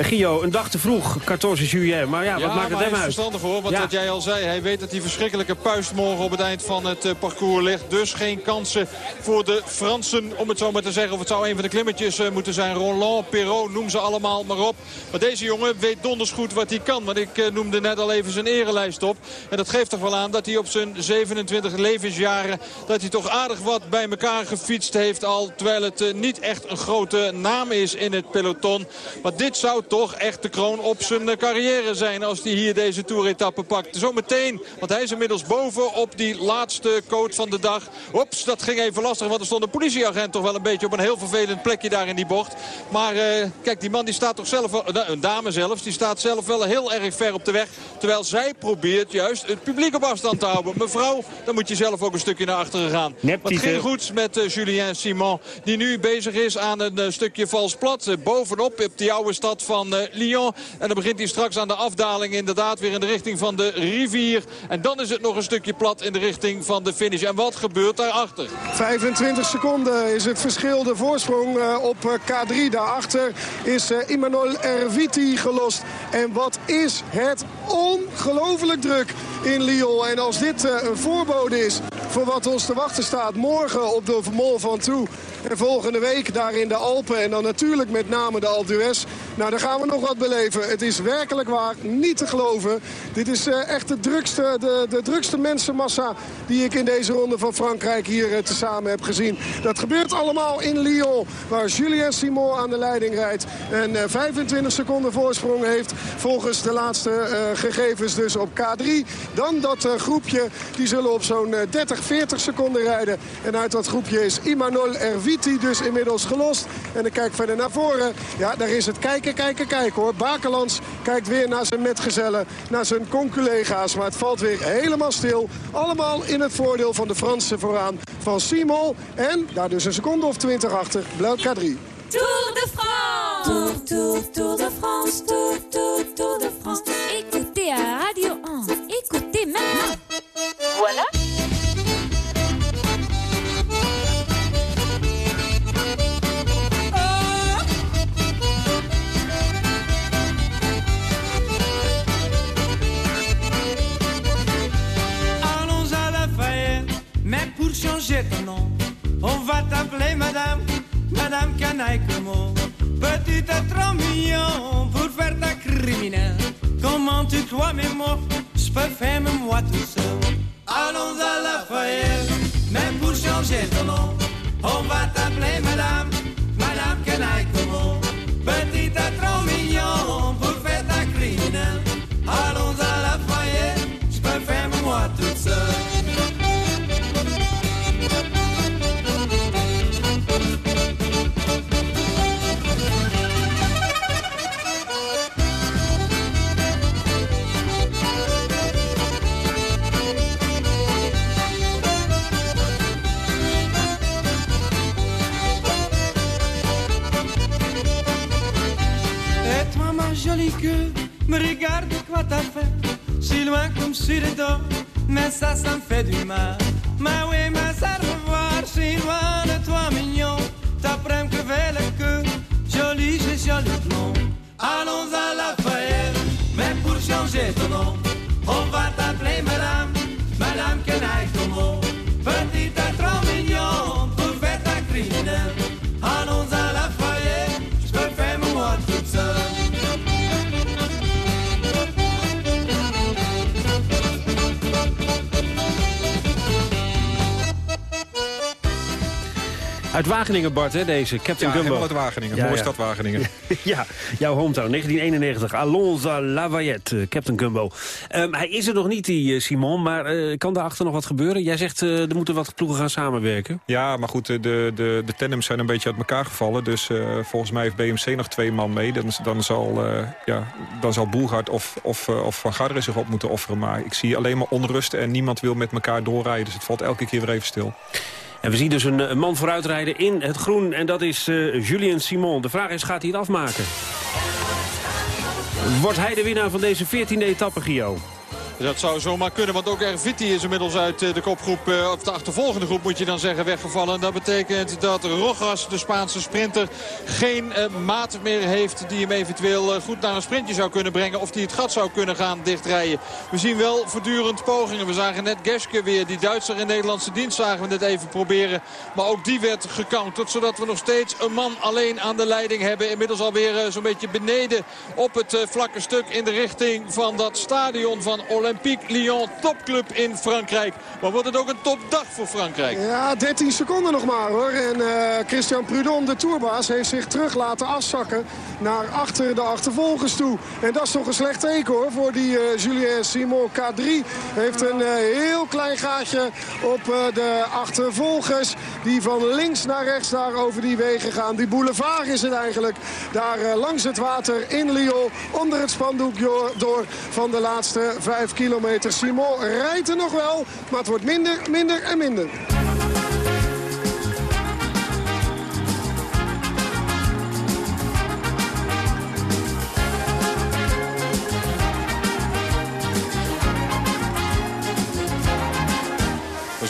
Gio, een dag te vroeg, 14 juillet. Maar ja, wat ja, maakt het hem uit? verstandig hoor, want ja. wat jij al zei. Hij weet dat die verschrikkelijke puist morgen op het eind van het uh, parcours ligt. Dus geen kansen voor de Fransen, om het zo maar te zeggen. Of het zou een van de klimmetjes uh, moeten zijn. Roland, Perrault, noem ze allemaal maar op. Maar deze jongen weet donders goed wat hij kan. Want ik uh, noemde net al even zijn erelijst op. En dat geeft toch wel aan dat hij op zijn 27 levensjaren... dat hij toch aardig wat bij elkaar gefietst heeft al. Terwijl het niet echt een grote naam is in het peloton. Maar dit zou toch echt de kroon op zijn carrière zijn als hij hier deze toeretappe pakt. Zometeen, want hij is inmiddels boven op die laatste coat van de dag. Ops, dat ging even lastig, want er stond een politieagent toch wel een beetje op een heel vervelend plekje daar in die bocht. Maar uh, kijk, die man die staat toch zelf, uh, een dame zelfs, die staat zelf wel heel erg ver op de weg. Terwijl zij probeert juist het publiek op afstand te houden. Mevrouw, dan moet je zelf ook een stukje naar achteren gaan. Wat ging goed met uh, Julien Simon, die nu bezig is aan een stukje vals plat. bovenop op die oude stad van uh, Lyon. En dan begint hij straks aan de afdaling inderdaad weer in de richting van de rivier. En dan is het nog een stukje plat in de richting van de finish. En wat gebeurt daarachter? 25 seconden is het verschil, de voorsprong uh, op K3. Daarachter is Emmanuel Erviti gelost. En wat is het ongelooflijk druk in Lyon. En als dit een voorbode is voor wat ons te wachten staat morgen op de Mol van Toe. En volgende week daar in de Alpen. En dan natuurlijk met name de Alpe d'Huez. Nou, gaan we nog wat beleven. Het is werkelijk waar niet te geloven. Dit is uh, echt de drukste, de, de drukste mensenmassa die ik in deze ronde van Frankrijk hier uh, tezamen heb gezien. Dat gebeurt allemaal in Lyon, waar Julien Simon aan de leiding rijdt. En uh, 25 seconden voorsprong heeft volgens de laatste gegevens dus op K3. Dan dat groepje, die zullen op zo'n 30, 40 seconden rijden. En uit dat groepje is Emmanuel Erviti dus inmiddels gelost. En ik kijk verder naar voren. Ja, daar is het kijken, kijken, kijken hoor. Bakelands kijkt weer naar zijn metgezellen, naar zijn conculega's. Maar het valt weer helemaal stil. Allemaal in het voordeel van de Fransen vooraan. Van Simon en daar dus een seconde of 20 achter. Blauw K3. Tour de France Tour, tour, tour de France Tour, tour, tour de France Écoutez à Radio 1 Écoutez maintenant Voilà on va t'appeler Madame, Madame Canaille. Petit et trop mignon pour faire ta criminelle. Comment tu crois mes mots, je peux faire même moi tout seul. Allons à Lafayette, mais pour changer ton nom, on va t'appeler Madame, Madame Canaille. Petit et trop mignon regarde quoi t'as fait Si loin comme sur le mais ça, ça me fait du mal. Mais oui, mais à revoir, si loin de toi mignon. T'apprends que vers le queue, joli, j'ai joli blond Allons à la fête, mais pour changer ton nom Uit Wageningen, Bart, hè, deze Captain Ja, Gumbo. uit Wageningen. Ja, Mooie ja. stad Wageningen. ja, jouw hometown, 1991. Allons à Lavayette, eh, Captain Gumbo. Ehm, hij is er nog niet, die eh, Simon, maar eh, kan daarachter nog wat gebeuren? Jij zegt, er moeten wat ploegen gaan samenwerken. Ja, maar goed, de, de, de, de tandems zijn een beetje uit elkaar gevallen. Dus volgens mij heeft BMC nog twee man mee. Dan, dan zal, ja, dan zal of, of, of Van Garderen zich op moeten offeren. Maar ik zie alleen maar onrust en niemand wil met elkaar doorrijden. Dus het valt elke keer weer even stil. En we zien dus een, eh, man vooruitrijden in het groen. En dat is eh, Julien Simon. De vraag is, gaat hij het afmaken? Wordt hij de winnaar van deze 14e etappe, Gio? Dat zou zomaar kunnen, want ook Erviti is inmiddels uit eh, de kopgroep, eh, of de achtervolgende groep moet je dan zeggen, weggevallen. En dat betekent dat Rogas, de Spaanse sprinter, geen eh, maat meer heeft die hem eventueel goed naar een sprintje zou kunnen brengen. Of die het gat zou kunnen gaan dichtrijden. We zien wel voortdurend pogingen. We zagen net Geske weer, die Duitser in Nederlandse dienst zagen we net even proberen. Maar ook die werd gecounterd, zodat we nog steeds een man alleen aan de leiding hebben. Inmiddels alweer zo'n beetje beneden op het vlakke stuk in de richting van dat stadion van Olympique Lyon. Topclub in Frankrijk. Maar wordt het ook een topdag voor Frankrijk? Ja, 13 seconden nog maar hoor. En eh, Christian Prudhomme, de tourbaas, heeft zich terug laten afzakken naar achter de achtervolgers toe. En dat is toch een slecht teken hoor voor die eh, Julien Simon K3. Heeft een eh, heel klein gaatje op de achtervolgers. Die van links naar rechts daar over die wegen gaan. Die boulevard is het eigenlijk. Daar langs het water in Lyon. Onder het spandoek door van de laatste vijf kilometer. Simon rijdt er nog wel. Maar het wordt minder, minder en minder.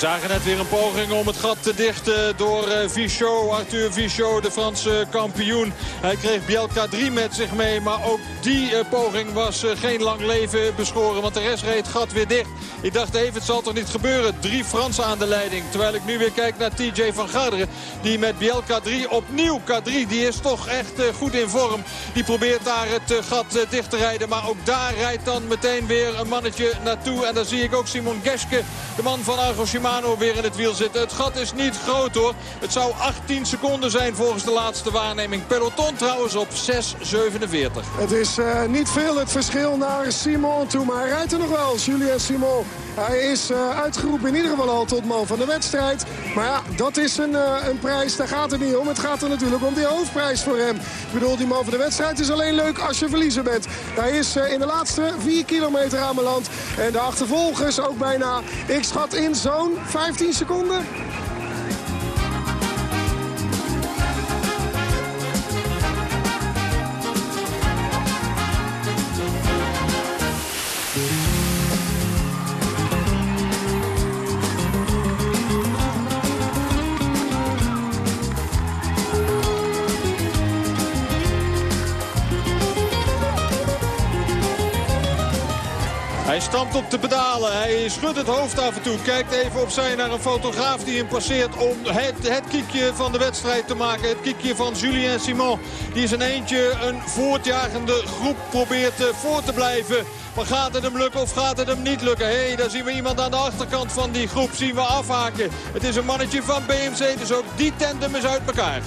Zagen net weer een poging om het gat te dichten door uh, Vichot. Arthur Vichot, de Franse kampioen. Hij kreeg Bielka 3 met zich mee. Maar ook die uh, poging was uh, geen lang leven beschoren. Want de rest reed het gat weer dicht. Ik dacht even, het zal toch niet gebeuren. Drie Fransen aan de leiding. Terwijl ik nu weer kijk naar TJ van Garderen. Die met Bielka 3 opnieuw K3. Die is toch echt goed in vorm. Die probeert daar het gat dicht te rijden. Maar ook daar rijdt dan meteen weer een mannetje naartoe. En dan zie ik ook Simon Geske, de man van Argo Shimano, weer in het wiel zitten. Het gat is niet groot hoor. Het zou 18 seconden zijn volgens de laatste waarneming. Peloton trouwens op 6.47. Het is uh, niet veel het verschil naar Simon toe. Maar hij rijdt er nog wel, Julien Simon. Hij is uh, uitgeroepen in ieder geval al tot man van de wedstrijd. Maar ja, dat is een, uh, een prijs, daar gaat het niet om. Het gaat er natuurlijk om die hoofdprijs voor hem. Ik bedoel, die man van de wedstrijd is alleen leuk als je verliezer bent. Hij is uh, in de laatste 4 kilometer aan mijn land. En de achtervolgers ook bijna, ik schat in zo'n 15 seconden. Op de pedalen. Hij schudt het hoofd af en toe. Kijkt even opzij naar een fotograaf die hem passeert om het, het kiekje van de wedstrijd te maken. Het kiekje van Julien Simon. Die is een eentje een voortjagende groep probeert voor te blijven. Maar gaat het hem lukken of gaat het hem niet lukken? Hé, hey, daar zien we iemand aan de achterkant van die groep zien we afhaken. Het is een mannetje van BMC, dus ook die tandem is uit elkaar.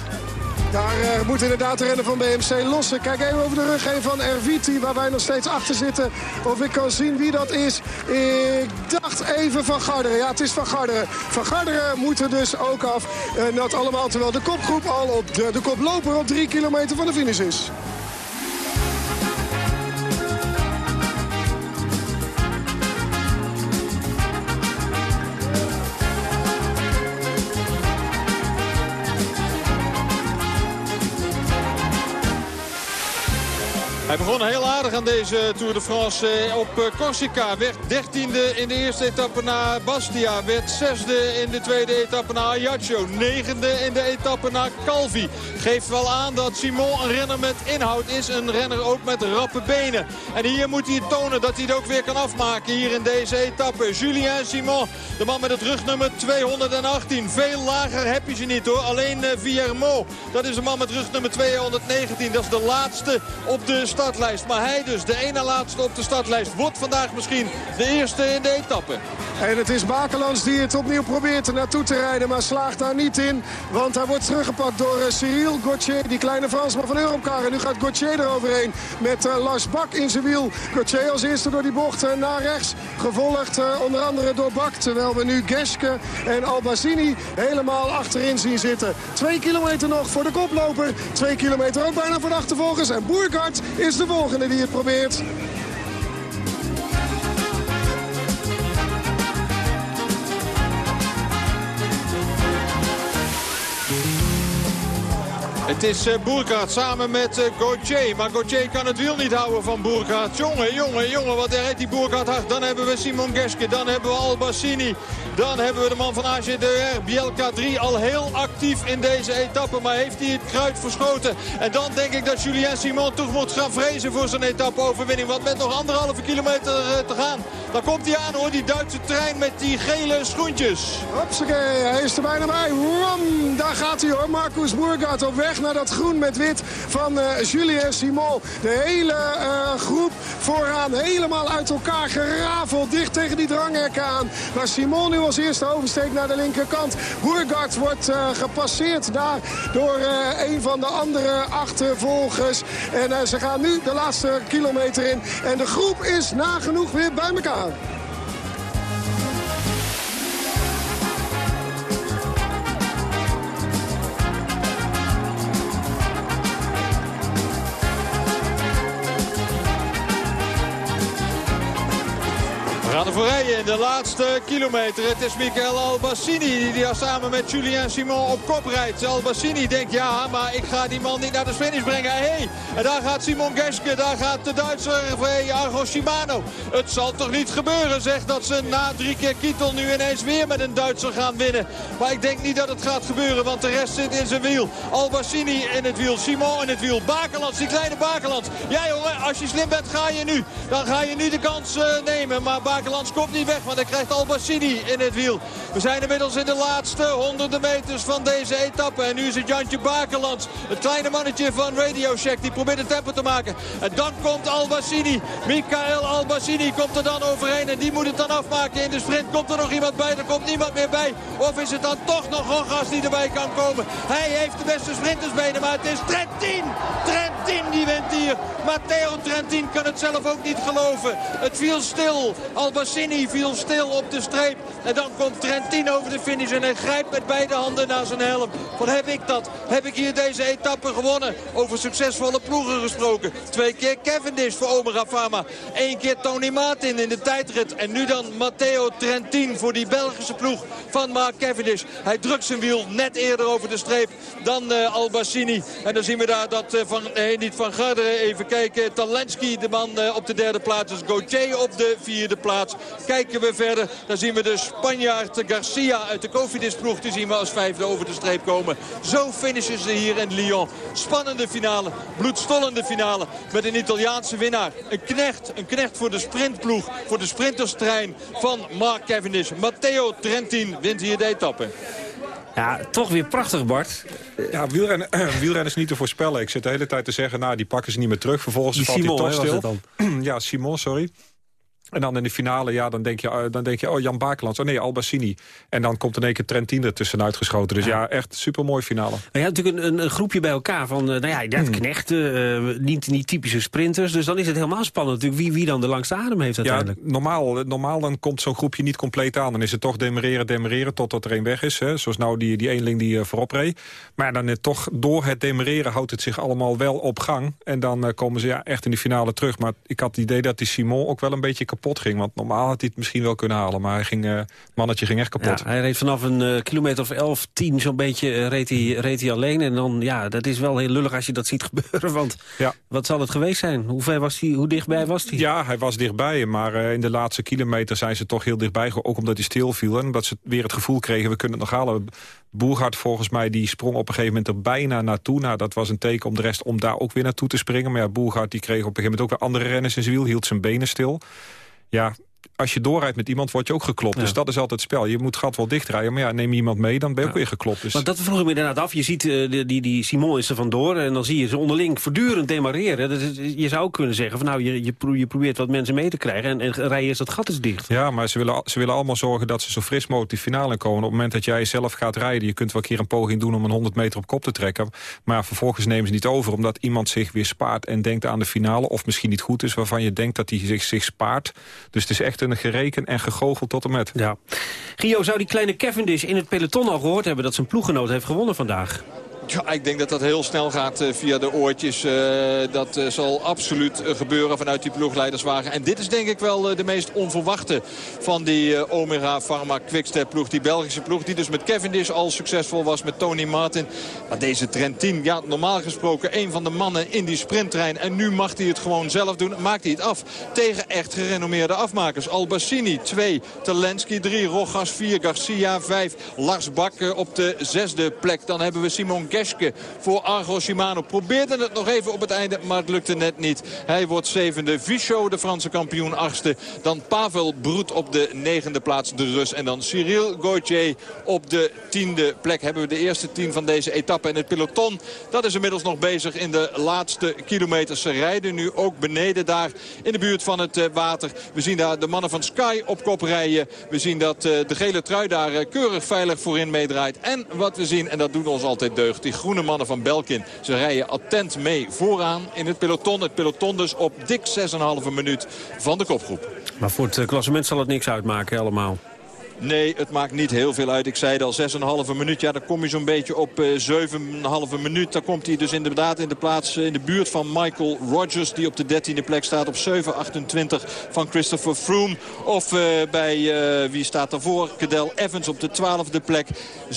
Daar uh, moet inderdaad de renner van BMC lossen. Kijk even over de rug heen van Erviti, waar wij nog steeds achter zitten. Of ik kan zien wie dat is. Ik dacht even Van Garderen. Ja, het is Van Garderen. Van Garderen moet er dus ook af. En dat allemaal terwijl de kopgroep al op de, de koploper op drie kilometer van de finish is. Heel aardig aan deze Tour de France op Corsica. Werd dertiende in de eerste etappe naar Bastia. Werd zesde in de tweede etappe naar Ajaccio. Negende in de etappe naar Calvi. Geeft wel aan dat Simon een renner met inhoud is. Een renner ook met rappe benen. En hier moet hij tonen dat hij het ook weer kan afmaken hier in deze etappe. Julien Simon, de man met het rugnummer 218. Veel lager heb je ze niet hoor. Alleen uh, Villermo, dat is de man met rugnummer 219. Dat is de laatste op de startlijst. Maar hij dus, de ene laatste op de startlijst, wordt vandaag misschien de eerste in de etappe. En het is Bakelands die het opnieuw probeert er naartoe te rijden, maar slaagt daar niet in. Want hij wordt teruggepakt door uh, Cyril Gauthier, die kleine Fransman van Europcar. En nu gaat Gauthier eroverheen met uh, Lars Bak in zijn wiel. Gauthier als eerste door die bocht uh, naar rechts. Gevolgd onder andere door Bak, terwijl we nu Geske en Albazini helemaal achterin zien zitten. Twee kilometer nog voor de koploper. Twee kilometer ook bijna voor de achtervolgers. En Boergaard is de volgende die het probeert. Het is uh, Boerkaart samen met uh, Gauthier. Maar Gauthier kan het wiel niet houden van Boerkaart. Jongen, jongen, jongen, wat rijdt die Boerkaart hard. Dan hebben we Simon Geske, dan hebben we Albassini. Dan hebben we de man van AGDR, Bielka 3, al heel actief in deze etappe. Maar heeft hij het kruid verschoten. En dan denk ik dat Julien Simon toch moet gaan vrezen voor zijn etappe-overwinning. Want met nog anderhalve kilometer uh, te gaan, dan komt hij aan hoor, die Duitse trein met die gele schoentjes. Hopsakee, hij is er bijna bij. Daar gaat hij hoor, Marcus Boerkaart op weg naar dat groen met wit van uh, Julien Simon. De hele uh, groep vooraan helemaal uit elkaar gerafeld. Dicht tegen die dranghekken aan. Waar Simon nu als eerste oversteekt naar de linkerkant. Boergaard wordt uh, gepasseerd daar door een van de andere achtervolgers. En ze gaan nu de laatste kilometer in. En de groep is nagenoeg weer bij elkaar. De laatste kilometer. Het is Michael Albassini die daar samen met Julien Simon op kop rijdt. Albassini denkt ja, maar ik ga die man niet naar de finish brengen. Hey, en daar gaat Simon Geske, daar gaat de Duitser hey, Argo Shimano. Het zal toch niet gebeuren, zegt dat ze na drie keer Kittel nu ineens weer met een Duitser gaan winnen. Maar ik denk niet dat het gaat gebeuren, want de rest zit in zijn wiel. Albassini in het wiel, Simon in het wiel. Bakelands, die kleine Bakelands. Ja jongen, als je slim bent ga je nu. Dan ga je nu de kans uh, nemen. Maar Bakelands komt niet weg, want hij krijgt Albassini in het wiel. We zijn inmiddels in de laatste honderden meters van deze etappe. En nu is het Jantje Bakelands, het kleine mannetje van Radio Shack. Die probeert een tempo te maken. En dan komt Albassini. Mikael Albassini komt er dan overheen. En die moet het dan afmaken in de sprint. Komt er nog iemand bij? Er komt niemand meer bij. Of is het dan toch nog Rogas die erbij kan komen? Hij heeft de beste sprintersbenen, maar het is Trentin. Trentin die wint hier. Matteo Trentin kan het zelf ook niet geloven. Het viel stil. Albassini viel stil op de streep. En dan komt Trentin over de finish en hij grijpt met beide handen naar zijn helm. Wat heb ik dat? Heb ik hier deze etappe gewonnen? Over succesvolle ploegen gesproken. Twee keer Cavendish voor Omega Pharma. Eén keer Tony Martin in de tijdrit. En nu dan Matteo Trentin voor die Belgische ploeg van Mark Cavendish. Hij drukt zijn wiel net eerder over de streep dan uh. En dan zien we daar dat uh, van, nee, niet van Garderen. Even kijken. Talensky, de man uh, op de derde plaats. Dus Gauthier op de vierde plaats. Kijken we verder. Dan zien we de Spanjaard Garcia uit de Cofidis ploeg. Die zien we als vijfde over de streep komen. Zo finishen ze hier in Lyon. Spannende finale. Bloedstollende finale. Met een Italiaanse winnaar. Een knecht. Een knecht voor de sprintploeg. Voor de sprinterstrein van Mark Cavendish. Matteo Trentin wint hier de etappe. Ja, toch weer prachtig, Bart. Ja, wielrennen, wielrennen is niet te voorspellen. Ik zit de hele tijd te zeggen, nou, die pakken ze niet meer terug. Vervolgens die valt Simon, hij toch stil. dan? ja, Simon, sorry. En dan in de finale, ja, dan denk je, uh, dan denk je oh, Jan Bakelands. Oh nee, Albassini. En dan komt in één keer Trentin er tussenuit geschoten. Dus ja, ja echt supermooi finale. Maar je hebt natuurlijk een, een, groepje bij elkaar van, uh, nou ja, dat Hmm. knechten, uh, niet, niet typische sprinters. Dus dan is het helemaal spannend natuurlijk wie, wie dan de langste adem heeft uiteindelijk. Ja, normaal, normaal dan komt zo'n groepje niet compleet aan. Dan is het toch demereren, demereren totdat er één weg is. Hè. Zoals nou die, die eenling die uh, voorop reed. Maar dan uh, toch door het demereren houdt het zich allemaal wel op gang. En dan komen ze ja, echt in de finale terug. Maar ik had het idee dat die Simon ook wel een beetje kapot ging. Want normaal had hij het misschien wel kunnen halen. Maar hij ging, uh, het mannetje ging echt kapot. Ja, hij reed vanaf een uh, kilometer of 11, 10 zo'n beetje uh, reed, hij, reed hij alleen. En dan, ja, dat is wel heel lullig als je dat ziet gebeuren. Want ja. wat zal het geweest zijn? Hoe, ver was hij, hoe dichtbij was hij? Ja, hij was dichtbij. Maar in de laatste kilometer zijn ze toch heel dichtbij. Ook omdat hij stil viel. En omdat ze weer het gevoel kregen, we kunnen het nog halen. Boergaard volgens mij, die sprong op een gegeven moment er bijna naartoe. Nou, dat was een teken om de rest om daar ook weer naartoe te springen. Maar ja, Boergaard die kreeg op een gegeven moment ook weer andere renners in zijn wiel. Hield zijn benen stil. Ja, als je doorrijdt met iemand, word je ook geklopt. Ja. Dus dat is altijd het spel. Je moet gat wel dichtrijden. Maar ja, neem je iemand mee, dan ben je ja. ook weer geklopt. Dus... Maar dat vroeg ik me inderdaad af. Je ziet, uh, die, die, die Simon is er vandoor. En dan zie je ze onderling voortdurend demareren. Je zou ook kunnen zeggen, van nou, je, je, pro je probeert wat mensen mee te krijgen. En, en rijden is dat gat is dicht. Ja, maar ze willen, ze willen allemaal zorgen dat ze zo fris mogelijk die finale komen. Op het moment dat jij zelf gaat rijden. Je kunt wel een keer een poging doen om een 100 meter op kop te trekken. Maar vervolgens nemen ze niet over. Omdat iemand zich weer spaart en denkt aan de finale. Of misschien niet goed is, waarvan je denkt dat hij zich, zich spaart. Dus het is echt een gereken en gegoocheld tot en met. Ja. Gio, zou die kleine Cavendish in het peloton al gehoord hebben... dat zijn ploeggenoot heeft gewonnen vandaag? Ja, ik denk dat dat heel snel gaat uh, via de oortjes. Uh, dat uh, zal absoluut gebeuren vanuit die ploegleiderswagen. En dit is denk ik wel de meest onverwachte van die Omega Pharma Quickstep ploeg. Die Belgische ploeg die dus met Cavendish al succesvol was met Tony Martin. Maar deze Trentin, ja normaal gesproken een van de mannen in die sprinttrein. En nu mag hij het gewoon zelf doen. Maakt hij het af tegen echt gerenommeerde afmakers. Albassini 2, Talensky 3, Rogas 4, Garcia 5. Lars Bak op de zesde plek. Dan hebben we Simon Voor Argo Shimano. Probeerde het nog even op het einde, maar het lukte net niet. Hij wordt zevende. Vichot, de Franse kampioen, achtste. Dan Pavel Broet op de negende plaats, de Rus. En dan Cyril Gauthier op de tiende plek. Hebben we de eerste tien van deze etappe. En het peloton, dat is inmiddels nog bezig in de laatste kilometers. Ze rijden nu ook beneden daar in de buurt van het water. We zien daar de mannen van Sky op kop rijden. We zien dat de gele trui daar keurig veilig voorin meedraait. En wat we zien, en dat doet ons altijd deugd die groene mannen van Belkin. Ze rijden attent mee vooraan in het peloton. Het peloton dus op dik 6,5 minuut van de kopgroep. Maar voor het klassement zal het niks uitmaken allemaal. Nee, het maakt niet heel veel uit. Ik zei al, 6,5 minuut. Ja, dan kom je zo'n beetje op uh, 7,5 minuut. Dan komt hij dus inderdaad in de plaats in de buurt van Michael Rogers... die op de 13e plek staat op 7,28 van Christopher Froome. Of uh, bij, wie staat daarvoor? Cadel Evans op de 12e plek.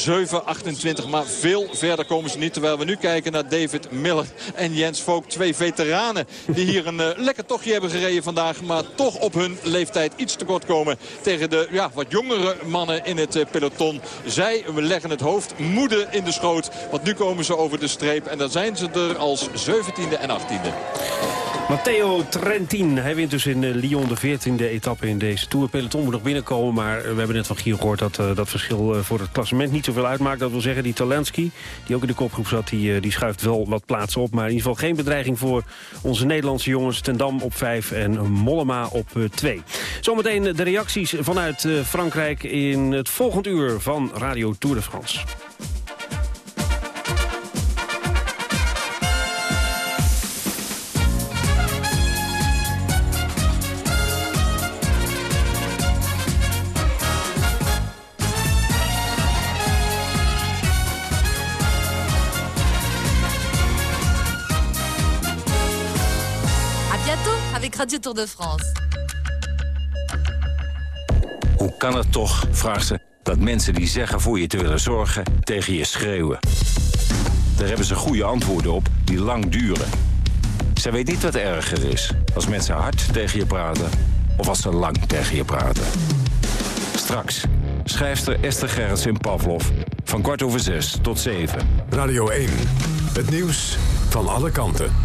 7,28. Maar veel verder komen ze niet. Terwijl we nu kijken naar David Miller en Jens Vogt. Twee veteranen die hier een lekker tochtje hebben gereden vandaag. Maar toch op hun leeftijd iets tekort komen tegen de ja, wat jongere mannen in het peloton. Zij leggen het hoofd moede in de schoot. Want nu komen ze over de streep. En dan zijn ze er als 17e en 18e. Matteo Trentin, hij wint dus in Lyon de 14e etappe in deze Tour. Peloton moet nog binnenkomen, maar we hebben net van Giel gehoord... dat dat verschil voor het klassement niet zoveel uitmaakt. Dat wil zeggen, die Talensky, die ook in de kopgroep zat... Die, die schuift wel wat plaatsen op, maar in ieder geval geen bedreiging... voor onze Nederlandse jongens. Ten Dam op 5 en Mollema op 2. Zometeen de reacties vanuit Frankrijk in het volgend uur van Radio Tour de France. avec Radio Tour de France. Hoe kan het toch, vraagt ze, dat mensen die zeggen voor je te willen zorgen tegen je schreeuwen? Daar hebben ze goede antwoorden op die lang duren. Zij weet niet wat erger is, als mensen hard tegen je praten of als ze lang tegen je praten. Straks, schrijfster Esther Gerrits in Pavlov, van kwart over zes tot zeven. Radio 1, het nieuws van alle kanten.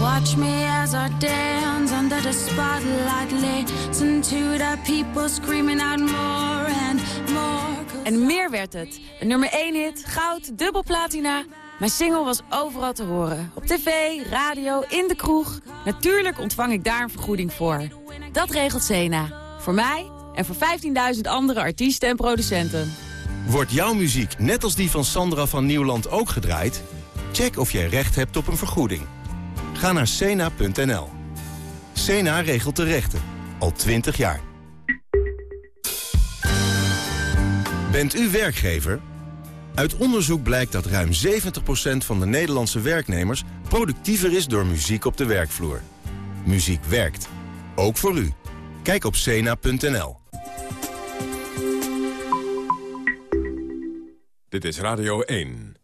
Watch me as I dance under the spotlight. Listen to the people screaming out more and more. En meer werd het. Een nummer 1 hit, goud, dubbel platina. Mijn single was overal te horen. Op tv, radio, in de kroeg. Natuurlijk ontvang ik daar een vergoeding voor. Dat regelt Sena. Voor mij en voor 15.000 andere artiesten en producenten. Wordt jouw muziek net als die van Sandra van Nieuwland ook gedraaid? Check of jij recht hebt op een vergoeding. Ga naar cena.nl. Cena regelt de rechten. Al 20 jaar. Bent u werkgever? Uit onderzoek blijkt dat ruim 70% van de Nederlandse werknemers... productiever is door muziek op de werkvloer. Muziek werkt. Ook voor u. Kijk op cena.nl. Dit is Radio 1.